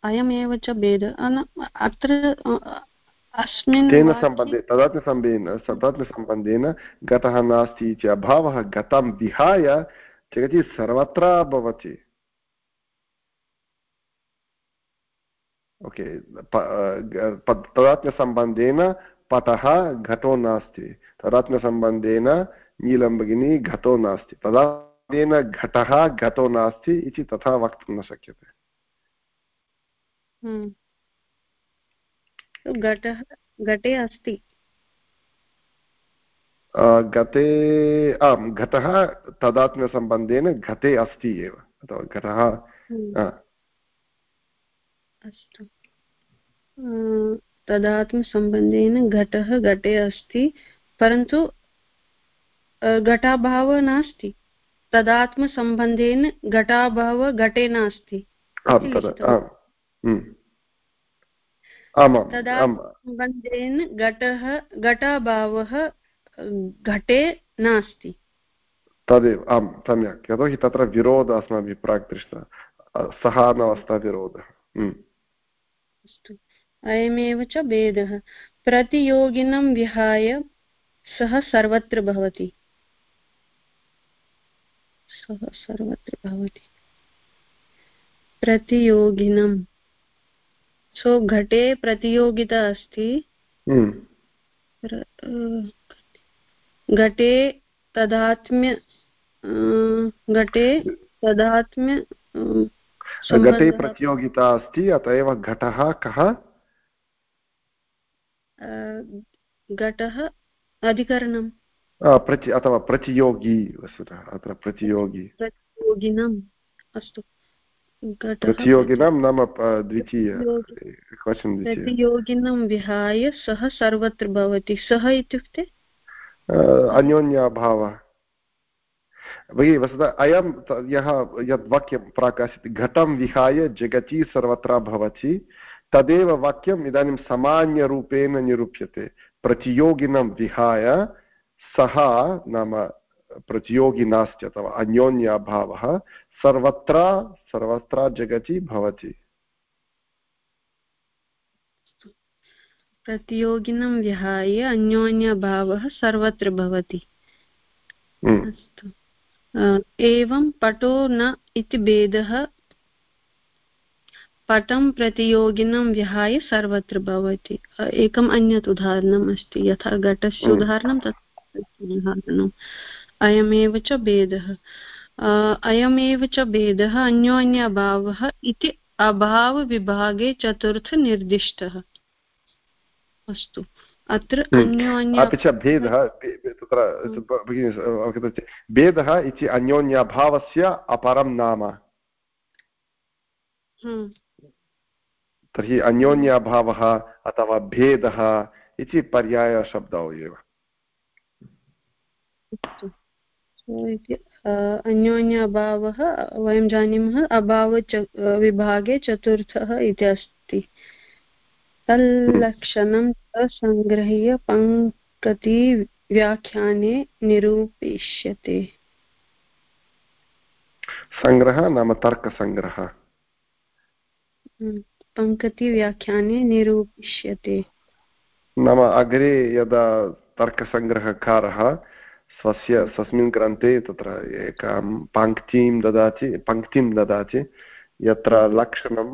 अयमेव च भेद। अत्र अस्मिन् तेन सम्बन्धे तदात्मसम्बन्धेन तदात्मसम्बन्धेन गतः नास्ति इति अभावः गतं विहाय जगति सर्वत्र भवति। ओके तदात्मसम्बन्धेन पटः घटो नास्ति। तदात्मसम्बन्धेन नीलं भगिनी घटो नास्ति। तदात्मेन घटः घटो नास्ति इति तथा वक्तुं न शक्यते। घटः घटे अस्ति। घटे आम् घटः तदात्म्यसम्बन्धेन घटे अस्ति एव। अथवा घटः हम्म। अस्तु। तदात्मसम्बन्धेन घटः घटे अस्ति परन्तु घटाभावः नास्ति। तदात्मसम्बन्धेन घटाभावः घटे नास्ति। सम्बन्धेन घटः घटाभावः घटे नास्ति। तदेव आम् सम्यक्। यतोहि तत्र विरोधः अस्माभिः प्राक् दृष्टः। सः अनवस्थाविरोधः अस्तु। अयमेव च भेदः। प्रतियोगिनं विहाय सः सर्वत्र भवति। सः सर्वत्र भवति। प्रतियोगिनं। सो घटे प्रतियोगिता अस्ति। हम्म। घटे तदात्म्य घटे तदात्म्य घटे प्रतियोगिता अस्ति अत एव घटः कः? घटः अधिकरणं प्रति अथवा प्रतियोगी वस्तुतः अत्र प्रतियोगी। प्रतियोगिनम् अस्तु। प्रतियोगिनां नाम द्वितीय प्रतियोगिनं विहाय सः सर्वत्र भवति सः इत्युक्ते अन्योन्याभावः भगिनि वस्तुतः अयं यः यद् वाक्यं प्राक् घटं विहाय जगति सर्वत्र भवति तदेव वाक्यम् इदानीं सामान्यरूपेण निरूप्यते प्रतियोगिनं विहाय सः नाम प्रतियोगिनाश्च अथवा अन्योन्याभावः सर्वत्र सर्वत्र जगति भवति। प्रतियोगिनं विहाय अन्योन्यभावः सर्वत्र भवति। हम्म। अस्तु। एवं पटो न इति भेदः पटं प्रतियोगिनं विहाय सर्वत्र भवति। एकम् अन्यत् उदाहरणम् अस्ति। यथा घटस्य हम्म। उदाहरणं तत् उदाहरणम्। अयमेव च भेदः। अयमेव च भेदः अन्योन्यभावः इति अभावविभागे चतुर्थनिर्दिष्टः अस्तु। अत्र हम्म। अन्योन्य अपि च भेदः तत्र हम्म। भेदः इति अन्योन्यभावस्य अपरं नाम। तर्हि अन्योन्याभावः अथवा भेदः इति पर्यायशब्दौ एव। अन्योन्य अभावः वयं जानीमः अभाव विभागे चतुर्थः इति अस्ति। तल्लक्षणं च सङ्गृह्य पङ्क्ति व्याख्याने निरूपिष्यते। सङ्ग्रहः नाम तर्कसङ्ग्रहः। हम्म, पङ्क्तिव्याख्याने निरूपिष्यते। नाम अग्रे यदा तर्कसङ्ग्रहकारः स्वस्य स्वस्मिन् ग्रन्थे तत्र एकां पङ्क्तिं ददाति पङ्क्तिं ददाति यत्र लक्षणम्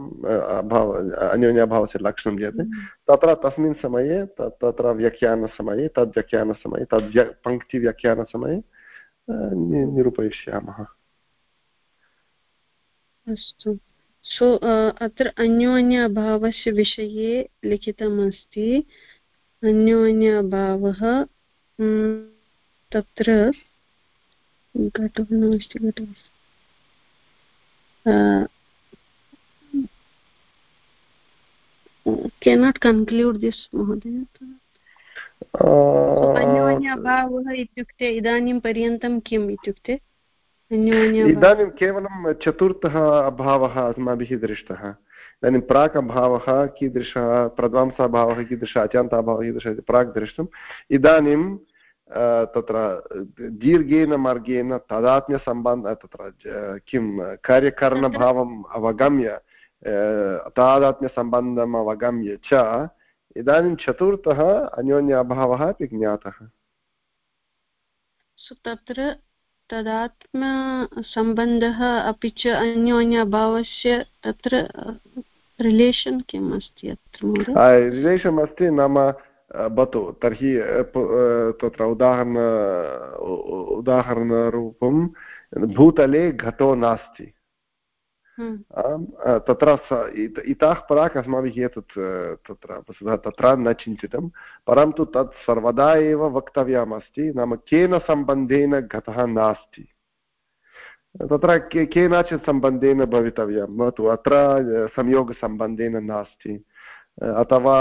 अभाव अन्योन्याभावस्य लक्षणं दीयते तत्र तस्मिन् समये तत्र व्याख्यानसमये तद् व्याख्यानसमये तद् पङ्क्तिव्याख्यानसमये निरूपयिष्यामः अस्तु सो अत्र अन्योन्य अभावस्य विषये लिखितमस्ति अन्योन्य अभावः तत्र घटः नास्ति घटः केनाट् कन्क्लूड् दिस् महोदय अन्योन्यभावः इत्युक्ते इदानीं पर्यन्तं किम् इत्युक्ते? इदानीं केवलं चतुर्थः अभावः अस्माभिः दृष्टः। इदानीं प्राक् अभावः कीदृशः प्रध्वंसाभावः कीदृशः अचान्ताभावः कीदृशः प्राक् दृष्टम्। इदानीं तत्र दीर्घेन मार्गेण तादात्म्यसम्बन्ध तत्र किं कार्यकरणभावम् अवगम्य तादात्म्यसम्बन्धम् अवगम्य च इदानीं चतुर्थः अन्योन्य अभावः अपि ज्ञातः। तत्र तदात्मसम्बन्धः अपि च अन्योन्य अभावस्य तत्र रिलेशन् किम् अस्ति अत्र रिलेशन् अस्ति नाम भवतु तर्हि तत्र उदाहरण उदाहरणरूपं भूतले घटो नास्ति। तत्र इतः प्राक् अस्माभिः एतत् तत्र वस्तुतः तत्र न चिन्तितं परन्तु तत् सर्वदा एव वक्तव्यमस्ति नाम केन सम्बन्धेन घटः नास्ति तत्र केनचित् सम्बन्धेन भवितव्यं भवतु अत्र संयोगसम्बन्धेन नास्ति अथवा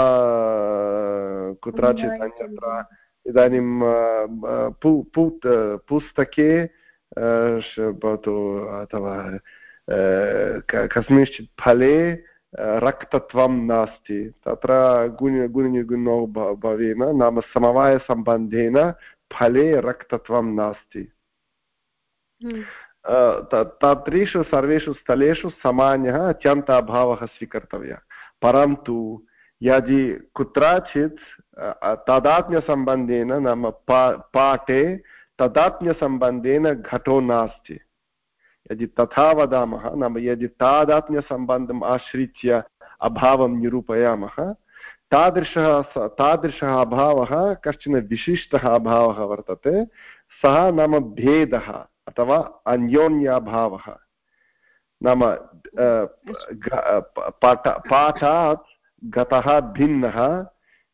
कुत्रचित् अन्यत्र इदानीं पुस्तके भवतु अथवा कस्मिंश्चित् फले रक्तत्वं नास्ति तत्र गुण गुणनिर्गुणौ भवेन नाम समवायसम्बन्धेन फले रक्तत्वं नास्ति। तादृशु सर्वेषु स्थलेषु सामान्यः अत्यन्ताभावः स्वीकर्तव्यः परन्तु यदि कुत्रचित् तदात्म्यसम्बन्धेन नाम पा, पाठे तदात्म्यसम्बन्धेन घटो नास्ति। यदि तथा वदामः, नाम यदि तादात्म्यसम्बन्धम् आश्रित्य अभावं निरूपयामः, तादृशः तादृशः अभावः, कश्चन विशिष्टः अभावः वर्तते, सः नाम भेदः अथवा अन्योन्याभावः। नाम पाठात् गतः भिन्नः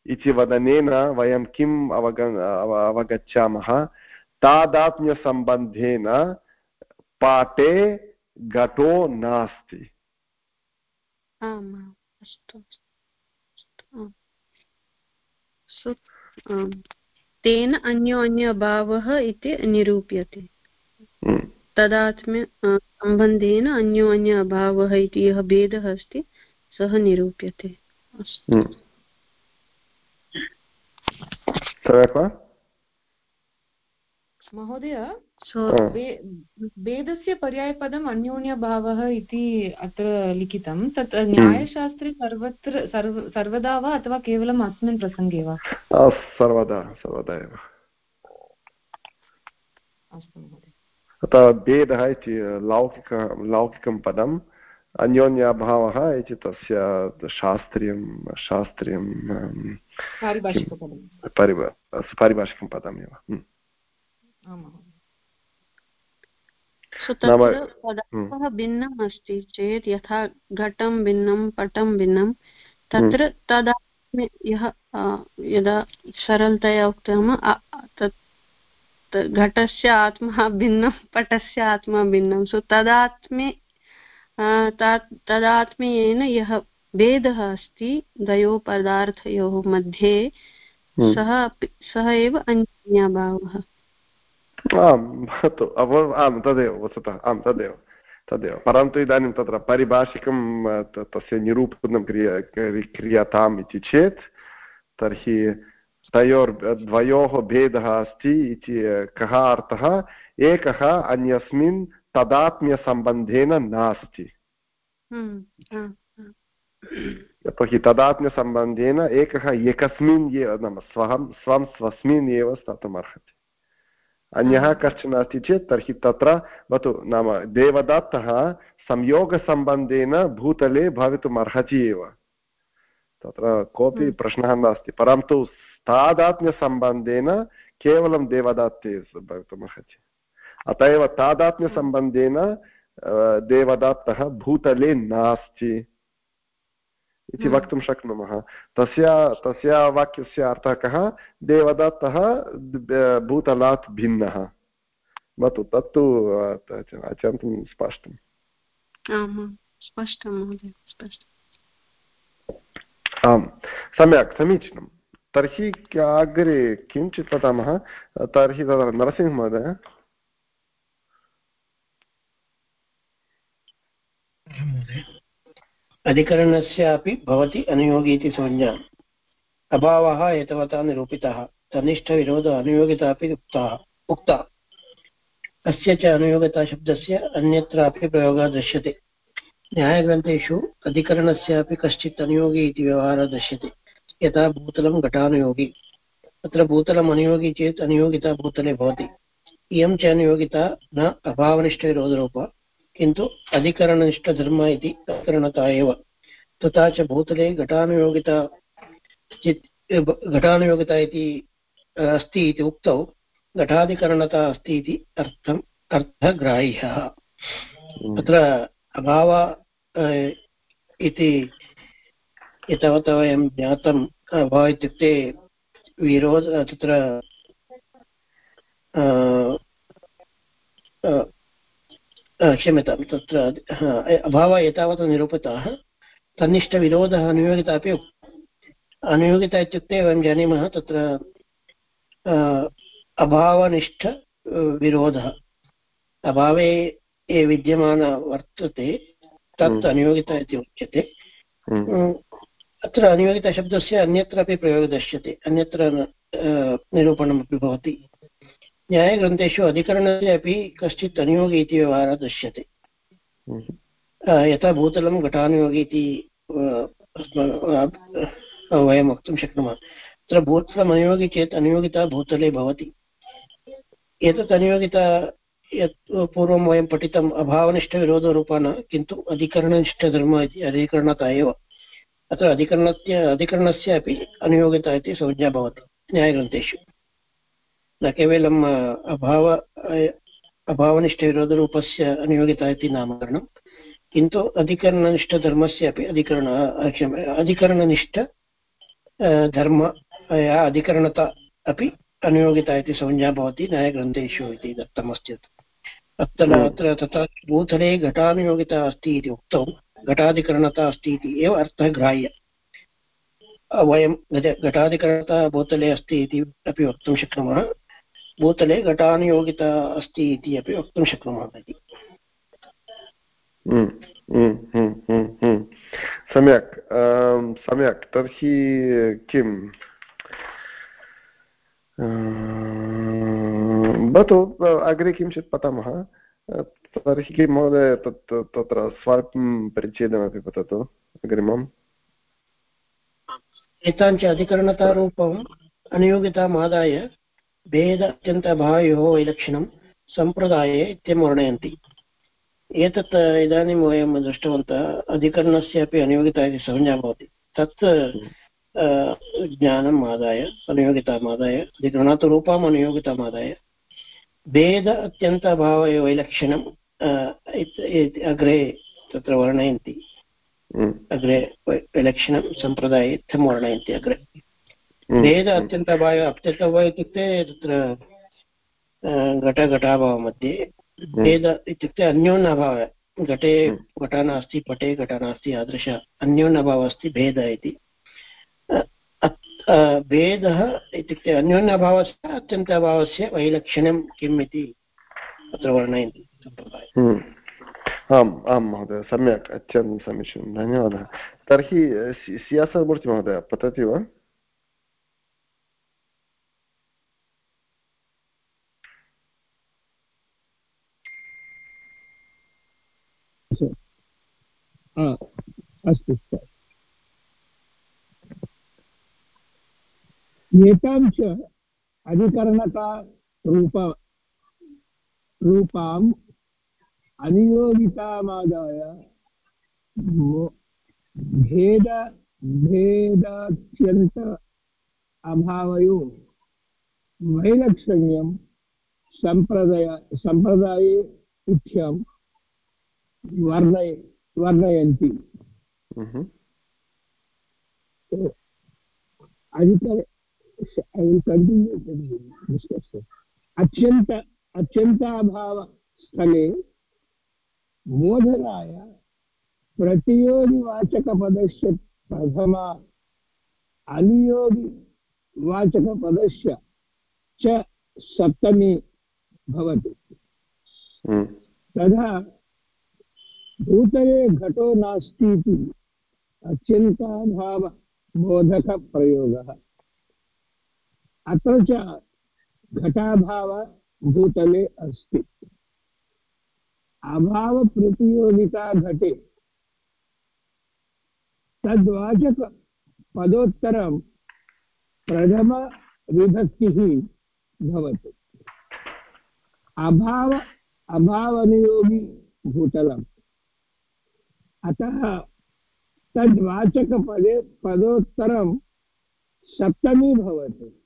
इति वदनेन वयं किम् अवग अवगच्छामः। तादात्म्यसम्बन्धेन पाठे घटो नास्ति। तेन अन्योन्यभावः इति निरूप्यते। हम्म। तदात्म्य सम्बन्धेन अन्योन्य अभावः इति यः भेदः अस्ति सः निरूप्यते। हम्म। महोदय वेदस्य पर्यायपदम् अन्योन्यभावः इति अत्र लिखितं। तत् हम्म। न्यायशास्त्रे सर्वत्र सर्वदा वा अथवा केवलम् अस्मिन् प्रसङ्गे वा? सर्वदा सर्वदा एव। अस्तु महोदय। अतः भेदः इति लौकिक लौकिकं पदम् अन्योन्याभावः इति तस्य शास्त्रीयं शास्त्रीयं पारिभाषिकं पदमेव। पदार्थः भिन्नम् अस्ति चेत् यथा घटं भिन्नं पटं भिन्नं तत्र तदा यः यदा सरलतया उक्तं तत् घटस्य आत्मा भिन्नं पटस्य आत्मा भिन्नं। सो तदात्मे तदात्म्येन यः भेदः अस्ति द्वयोः पदार्थयोः मध्ये हम्म। सः सः एव अन्यभावः आम् भवतु आम् तदेव वस्तुतः आम् तदेव तदेव। परन्तु इदानीं तत्र पारिभाषिकं तस्य निरूपणं क्रिया क्रियताम् इति चेत् तर्हि तयोर् द्वयोः भेदः अस्ति इति कः अर्थः? एकः अन्यस्मिन् तदात्म्यसम्बन्धेन नास्ति। हम्म, यतोहि तदात्म्यसम्बन्धेन एकः एकस्मिन् एव नाम स्वहं स्वं स्वस्मिन् एव स्थातुमर्हति। अन्यः कश्चन अस्ति चेत् तर्हि तत्र भवतु नाम देवदत्तः संयोगसम्बन्धेन भूतले भवितुम् अर्हति एव। तत्र कोऽपि हम्म। प्रश्नः नास्ति परन्तु तादात्म्यसम्बन्धेन केवलं देवदत्ते भवितुमर्हति अत एव तादात्म्यसम्बन्धेन देवदत्तः भूतले नास्ति इति हम्म। वक्तुं शक्नुमः। तस्य तस्य वाक्यस्य अर्थः कः? देवदत्तः भूतलात् भिन्नः। भवतु तत्तु अत्यन्तं स्पष्टम्। आम् सम्यक् समीचीनं तर्हि अग्रे किञ्चित् वदामः? तर्हि तत्र नरसिंहमहोदय। अधिकरणस्यापि भवति अनुयोगी इति संज्ञा। अभावः एतवता निरूपितः। तनिष्ठविरोध अनुयोगिता अपि उक्तः। उक्ता। अस्य च अनुयोगिताशब्दस्य अन्यत्रापि प्रयोगः दृश्यते। न्यायग्रन्थेषु अधिकरणस्यापि कश्चित् अनुयोगी इति व्यवहारः दृश्यते। यथा भूतलं घटानुयोगी तत्र भूतलम् अनुयोगी चेत् अनुयोगिता भूतले भवति। इयं च अनुयोगिता न अभावनिष्ठविरोधरूपा किन्तु अधिकरणनिष्ठधर्म इति अधिकरणता एव। तथा च भूतले घटानुयोगिता घटानुयोगिता इति अस्ति इति उक्तौ। घटाधिकरणता अस्ति इति अर्थम् अर्थग्राह्यः अत्र अभाव इति एतावता वयं ज्ञातम् अभाव इत्युक्ते विरोध तत्र क्षम्यतां तत्र अभावः एतावत् निरूपिताः तन्निष्ठविरोधः अनुयोगिता अपि अनुयोगिता इत्युक्ते वयं जानीमः तत्र अभावनिष्ठविरोधः अभावे ये विद्यमान वर्तते तत् हम्म। अनुयोगिता इति उच्यते हम्म। अत्र अनुयोगिताशब्दस्य अन्यत्रापि प्रयोगः दृश्यते अन्यत्र निरूपणमपि भवति। न्यायग्रन्थेषु अधिकरणस्य अपि कश्चित् अनियोगी इति व्यवहारः दृश्यते। यथा भूतलं, घटानुयोगी इति वयं वक्तुं शक्नुमः। तत्र भूतलम् अनुयोगी चेत् अनुयोगिता भूतले भवति। एतत् अनुयोगिता यत् पूर्वं वयं पठितम् अभावनिष्ठविरोधरूपा न किन्तु अधिकरणनिष्ठधर्म इति अधिकरणता एव। अत्र अधिकरणस्य अधिकरणस्य अपि अनुयोगिता इति संज्ञा भवति न्यायग्रन्थेषु। न केवलम् अभाव अभावनिष्ठविरोधरूपस्य अनुयोगिता इति नामकरणं किन्तु अधिकरणनिष्ठधर्मस्य अपि अधिकरण अधिकरणनिष्ठ धर्म अधिकरणता अपि अनुयोगिता इति संज्ञा भवति न्यायग्रन्थेषु इति दत्तमस्ति। अत्र अत्र तथा भूतले घटानुयोगिता अस्ति इति उक्तौ। घटाधिकरणता अस्ति इति एव अर्थः ग्राह्य। वयं घटाधिकरणता भूतले अस्ति इति अपि वक्तुं शक्नुमः। भूतले घटानुयोगिता अस्ति इति अपि वक्तुं शक्नुमः इति। हम्म, हम्म, हम्म, सम्यक् सम्यक्। तर्हि किम् भवतु अग्रे किञ्चित् पठामः। तर्हि किं महोदय तत् तत्र स्वल्पं परिच्छेदमपि पततु अग्रिमम् एताञ्च अधिकरणतारूपम् अनुयोगितामादाय भेद अत्यन्तभावयोः वैलक्षणं सम्प्रदाये इत्यं वर्णयन्ति एतत् इदानीं वयं दृष्टवन्तः अधिकरणस्य अनुयोगिता इति संज्ञा भवति तत् ज्ञानम् आदाय अनुयोगितामादाय अधिकरणात् रूपम् अनुयोगितामादाय भेद अत्यन्तभाववैलक्षणम् अग्रे तत्र वर्णयन्ति हम्म। अग्रे वैलक्षणं सम्प्रदाये इत्थं वर्णयन्ति अग्रे भेद हम्म। अत्यन्तभाव अत्यन्तभाव इत्युक्ते तत्र घटघटाभावमध्ये हम्म। भेद इत्युक्ते अन्योन्यभाव घटे घटः नास्ति पटे घटः नास्ति यादृश अन्योन्यभावः अस्ति भेदः इति भेदः इत्युक्ते अन्योन्यभावस्य अत्यन्त अभावस्य वैलक्षण्यं किम् इति अत्र वर्णयन्ति। सम्प्रदाये हम्म। आम् आं महोदय सम्यक् अत्यन्तं समीचीनं धन्यवादः। तर्हि सियासमूर्ति महोदय पतति वा? अस्तु। एतां च अधिकरणता रूप रूपाम् अनियोगितामादाय भेद भेदात्यन्त अभावयो वैलक्षण्यं सम्प्रदाय सम्प्रदाये इत्थं वर्णय वर्णयन्ति हम्म। अधिक अत्यन्त अत्यन्ताभावस्थले बोधनाय प्रतियोगिवाचकपदस्य प्रथमा अनुयोगिवाचकपदस्य च सप्तमी भवति। तथा भूतले घटो नास्ति इति अत्यन्ताभावबोधकप्रयोगः अत्र च घटाभाव भूतले अस्ति। अभावप्रतियोगिता घटे। तद्वाचकपदोत्तरं प्रथमविभक्तिः भवति। अभाव अभावनियोगी भूतलम्। अतः तद्वाचकपदे, पदोत्तरं सप्तमी भवति।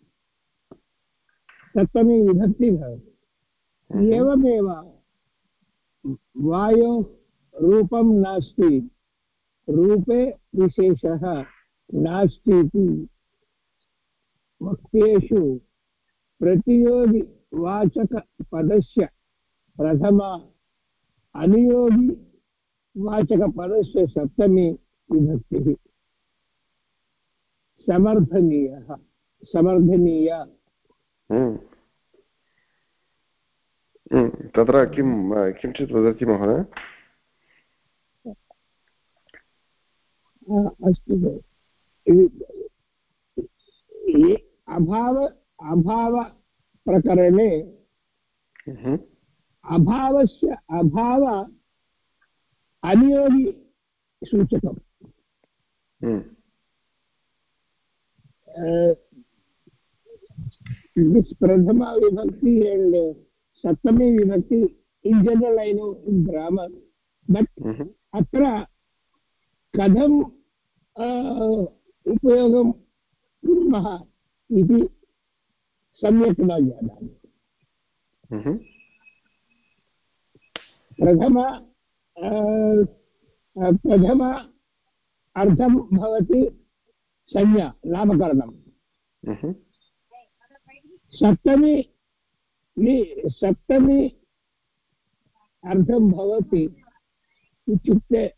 सप्तमी विभक्ति भवति। एवमेव वायो रूपं नास्ति रूपे विशेषः नास्ति इति वक्तेषु प्रतियोगिवाचकपदस्य प्रथमा अनुयोगिवाचकपदस्य सप्तमी विभक्तिः। समर्थनीयः समर्थनीया। तत्र किं किञ्चित् वदति महोदय? अस्तु अभाव अभावप्रकरणे हम्म। अभावस्य अभाव अनियोगिसूचकम् this Pradhama Vibhakti and uh, Saptami Vibhakti, in general I know in grammar, but mm-hmm. अत्र कथं उपयोगं कुर्मः इति सम्यक् न जानामि प्रथम प्रथम अर्थं भवति संज्ञा नामकरणं सप्तमी सप्तमी अर्थं भवति इत्युक्ते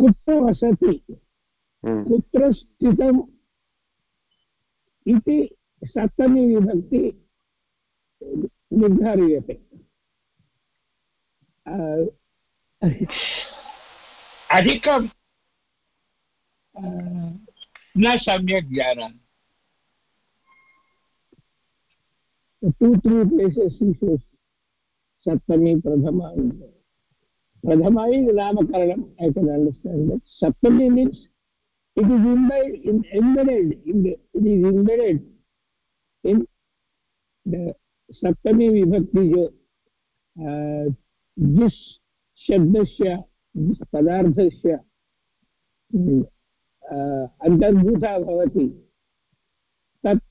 कुत्र वसति? हम्म। कुत्र स्थितम् इति सप्तमी विभक्ति निर्धार्यते। अधिकं न सम्यक् जानामि टु त्री प्लेसेस् सप्तमी प्रथमा प्रथमा namakarnam i can understand that saptami means it is embedded in, embedded in the, it is embedded in the saptami vibhakti jo जिस शब्दस्य जिस पदार्थस्य अन्तर्भूता भवति। तत्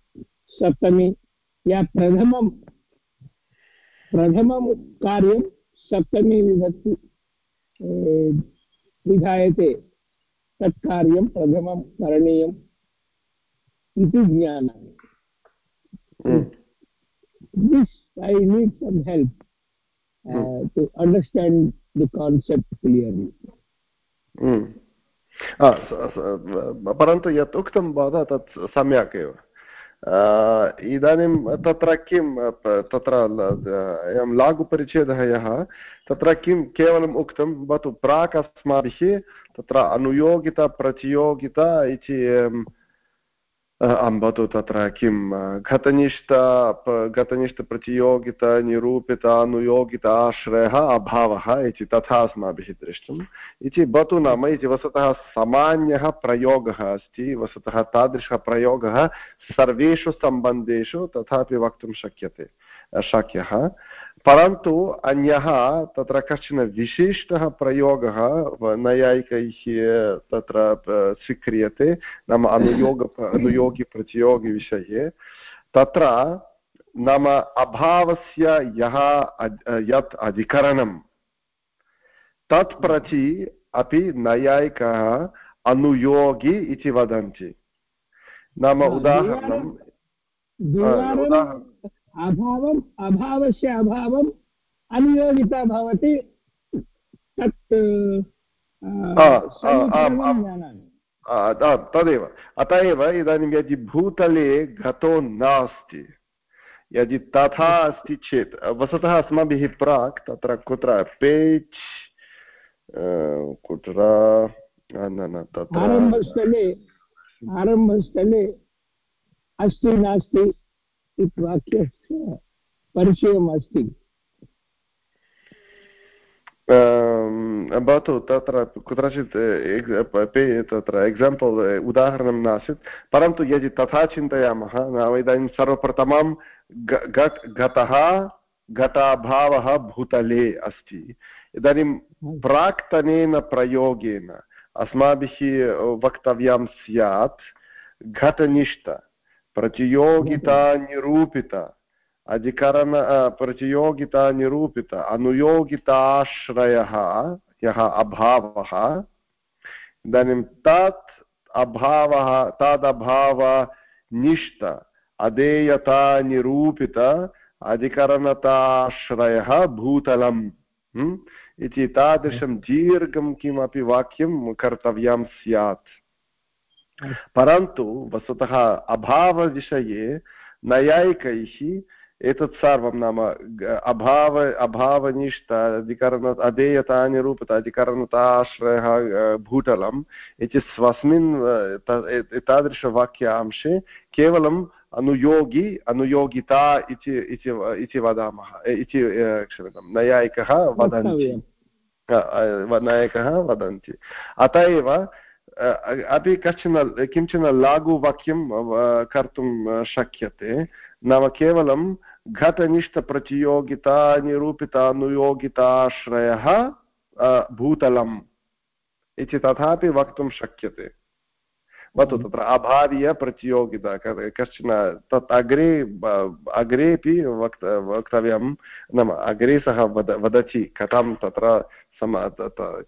सप्तमी या प्रथमं प्रथमं कार्यं सप्तमी विभक्ति विधायते। तत् कार्यं प्रथमं करणीयम् इति ज्ञानामि this I need some help to understand the concept clearly. परन्तु यत् उक्तं भवता तत् सम्यक् एव इदानीं तत्र किं तत्र एवं लागुपरिच्छेदः यः तत्र किं केवलम् उक्तं भवतु प्राक् अस्माभिः तत्र अनुयोगिता प्रतियोगिता इति भवतु तत्र किं घतनिष्ठ घतनिष्ठप्रतियोगिता निरूपित अनुयोगित आश्रयः अभावः इति तथा अस्माभिः दृष्टम् इति भवतु नाम इति वस्तुतः सामान्यः प्रयोगः अस्ति वस्तुतः तादृशः प्रयोगः सर्वेषु सम्बन्धेषु तथापि वक्तुं शक्यते शक्यः परन्तु अन्यः तत्र कश्चन विशिष्टः प्रयोगः नैयायिकैः तत्र स्वीक्रियते नाम अनुयोग अनुयोगिप्रतियोगिविषये तत्र नाम अभावस्य यः यत् अधिकरणं तत् प्रति अपि नैयायिकः अनुयोगी इति वदन्ति नाम उदाहरणं अभावम् अभावस्य अभावम् अनुयोगिता भवति तत् तदेव। अत एव इदानीं यदि भूतले घटो नास्ति यदि तथा अस्ति चेत् वस्तुतः अस्माभिः प्राक् तत्र कुत्र पेज् कुत्र न न तत्र आरम्भस्थले आरम्भस्थले अस्ति नास्ति। इति वाक्यस्य परिचयम् अस्ति। भवतु तत्र कुत्रचित् तत्र एक्साम्पल् उदाहरणं नासीत्। परन्तु यदि तथा चिन्तयामः नाम इदानीं सर्वप्रथमं घट् घटः घटाभावः भूतले अस्ति। इदानीं प्राक्तनेन प्रयोगेन अस्माभिः वक्तव्यं स्यात् घटनिष्ठ। प्रतियोगिता निरूपित अधिकरण प्रतियोगिता निरूपित अनुयोगिताश्रयः यः अभावः इदानीं तत् अभावः तदभावनिष्ठ अधेयता निरूपित अधिकरणताश्रयः भूतलम् इति तादृशं दीर्घं किमपि वाक्यं कर्तव्यं स्यात् परन्तु वस्तुतः अभावविषये नैयायिकैः एतत् सर्वं नाम अभाव अभावनिष्ठ अधिकरण अधेयता निरूपित अधिकरणताश्रयः भूतलम् इति स्वस्मिन् तादृशवाक्यांशे केवलम् अनुयोगी अनुयोगिता इति इति वदामः इति क्षम्यतां नैयायिकः वदन्ति। नैयायिकः वदन्ति। अत एव अपि कश्चन किंचन लाघुवाक्यं कर्तुं शक्यते। नाम केवलं घटनिष्ठप्रतियोगिता निरूपितानुयोगिताश्रयः भूतलम् इति तथापि वक्तुं शक्यते। भवतु तत्र अभावीयप्रतियोगिता कश्चन तत् अग्रे अग्रेपि वक्त वक्तव्यं। नाम अग्रे सः वद वदति कथं तत्र सम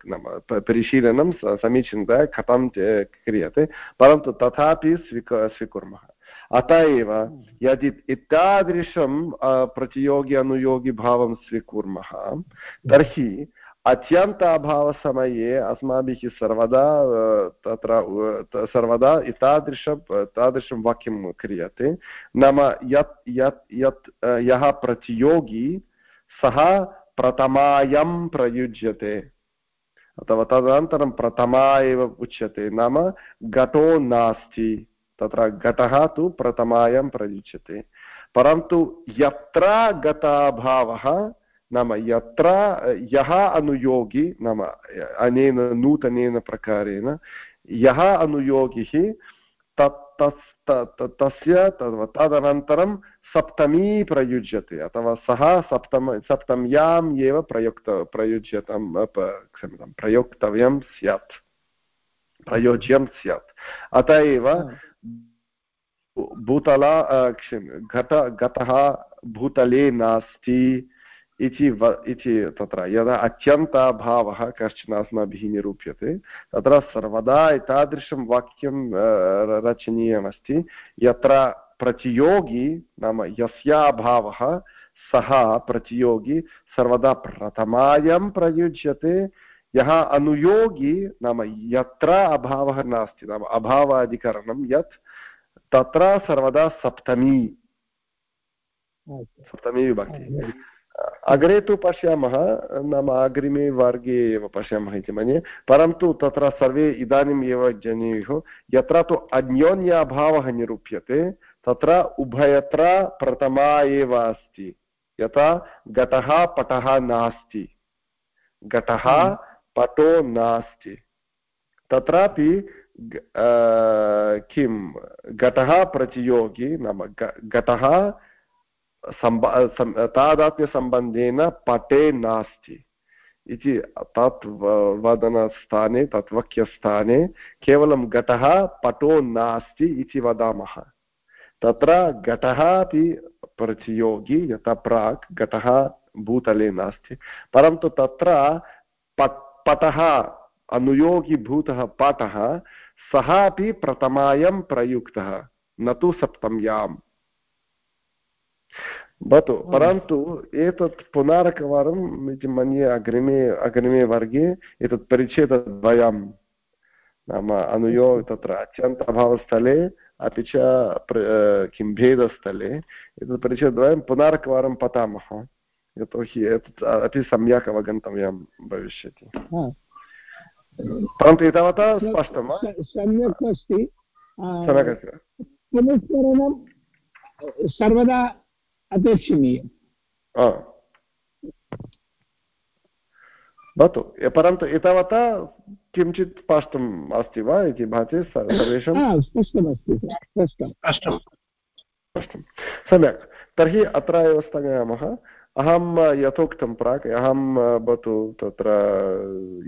नाम परिशीलनं समीचीनतया कथं क्रियते परन्तु तथापि स्वीक स्वीकुर्मः अत एव यदि इत्यादृशं प्रतियोगि अनुयोगिभावं स्वीकुर्मः तर्हि अत्यन्त अभावसमये अस्माभिः सर्वदा तत्र सर्वदा एतादृश तादृशं वाक्यं क्रियते नाम यत् यत् यत् यः प्रतियोगी सः प्रथमायं प्रयुज्यते। अथवा तदनन्तरं प्रथमा एव उच्यते नाम घटो नास्ति। तत्र घटः तु प्रथमायं प्रयुज्यते। परन्तु यत्र गताभावः नाम यत्र, यः अनुयोगी, नाम अनेन नूतनेन प्रकारेण, यः अनुयोगिः तत् तस्य तदनन्तरं सप्तमी प्रयुज्यते अथवा सः सप्तम सप्तम्याम् एव प्रयुक्त प्रयुज्यतं क्षम्यतां प्रयोक्तव्यं स्यात् प्रयोज्यं स्यात्। अत एव भूतला क्षम्य घट घटः भूतले नास्ति। इति व इति तत्र। यदा अत्यन्ताभावः कश्चन अस्माभिः निरूप्यते तत्र सर्वदा एतादृशं वाक्यं रचनीयमस्ति। यत्र प्रतियोगी नाम यस्याभावः सः प्रतियोगी सर्वदा प्रथमायां प्रयुज्यते। यः अनुयोगी नाम यत्र अभावः नास्ति नाम अभावाधिकरणं यत् तत्र सर्वदा सप्तमी। सप्तमी विभक्ति। अग्रे तु पश्यामः नाम अग्रिमे वर्गे एव पश्यामः इति मन्ये। परन्तु तत्र सर्वे इदानीम् एव जनेयुः। यत्र तु अन्योन्याभावः निरूप्यते तत्र उभयत्र प्रथमा एव अस्ति। यथा घटः पटः नास्ति। घटः पटो नास्ति। तत्रापि किं घटः प्रतियोगी नाम घटः सम्ब तादात्म्यसम्बन्धेन पटे नास्ति। इति तत् वदनस्थाने, तत् वाक्यस्थाने केवलं घटः पटो नास्ति इति वदामः। तत्र घटः अपि प्रतियोगी यथा प्राक् घटः भूतले नास्ति। परन्तु तत्र पट्, पटः अनुयोगिभूतः पटः, सः अपि प्रथमायां प्रयुक्तः। न तु सप्तम्याम्। भवतु परन्तु एतत् पुनरेकवारम् इति मन्ये अग्रिमे अग्रिमे वर्गे एतत् परिच्छेदद्वयं नाम अनुयो तत्र अत्यन्त अभावस्थले अपि च किं भेदस्थले एतत् परिच्छेदद्वयं पुनरेकवारं पठामः यतोहि एतत् अपि सम्यक् अवगन्तव्यं भविष्यति परन्तु एतावता स्पष्टं वा सम्यक् अस्ति सम्यक् अस्ति सर्वदा अपेक्षणीयम् भवतु परन्तु एतावता किञ्चित् स्पष्टम् अस्ति वा इति भाति सर्वेषां स्पष्टमस्ति स्पष्टं सम्यक् तर्हि अत्र एव स्थगयामः अहं यथोक्तं प्राक् अहं भवतु तत्र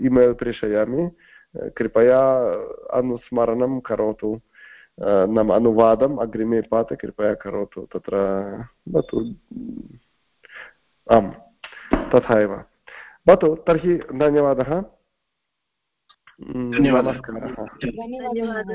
इमेल् प्रेषयामि कृपया अनुस्मरणं करोतु नाम अनुवादम् अग्रिमे पाते कृपया करोतु तत्र भवतु आम् तथा एव भवतु तर्हि धन्यवादः धन्यवादः नमस्कारः धन्यवादः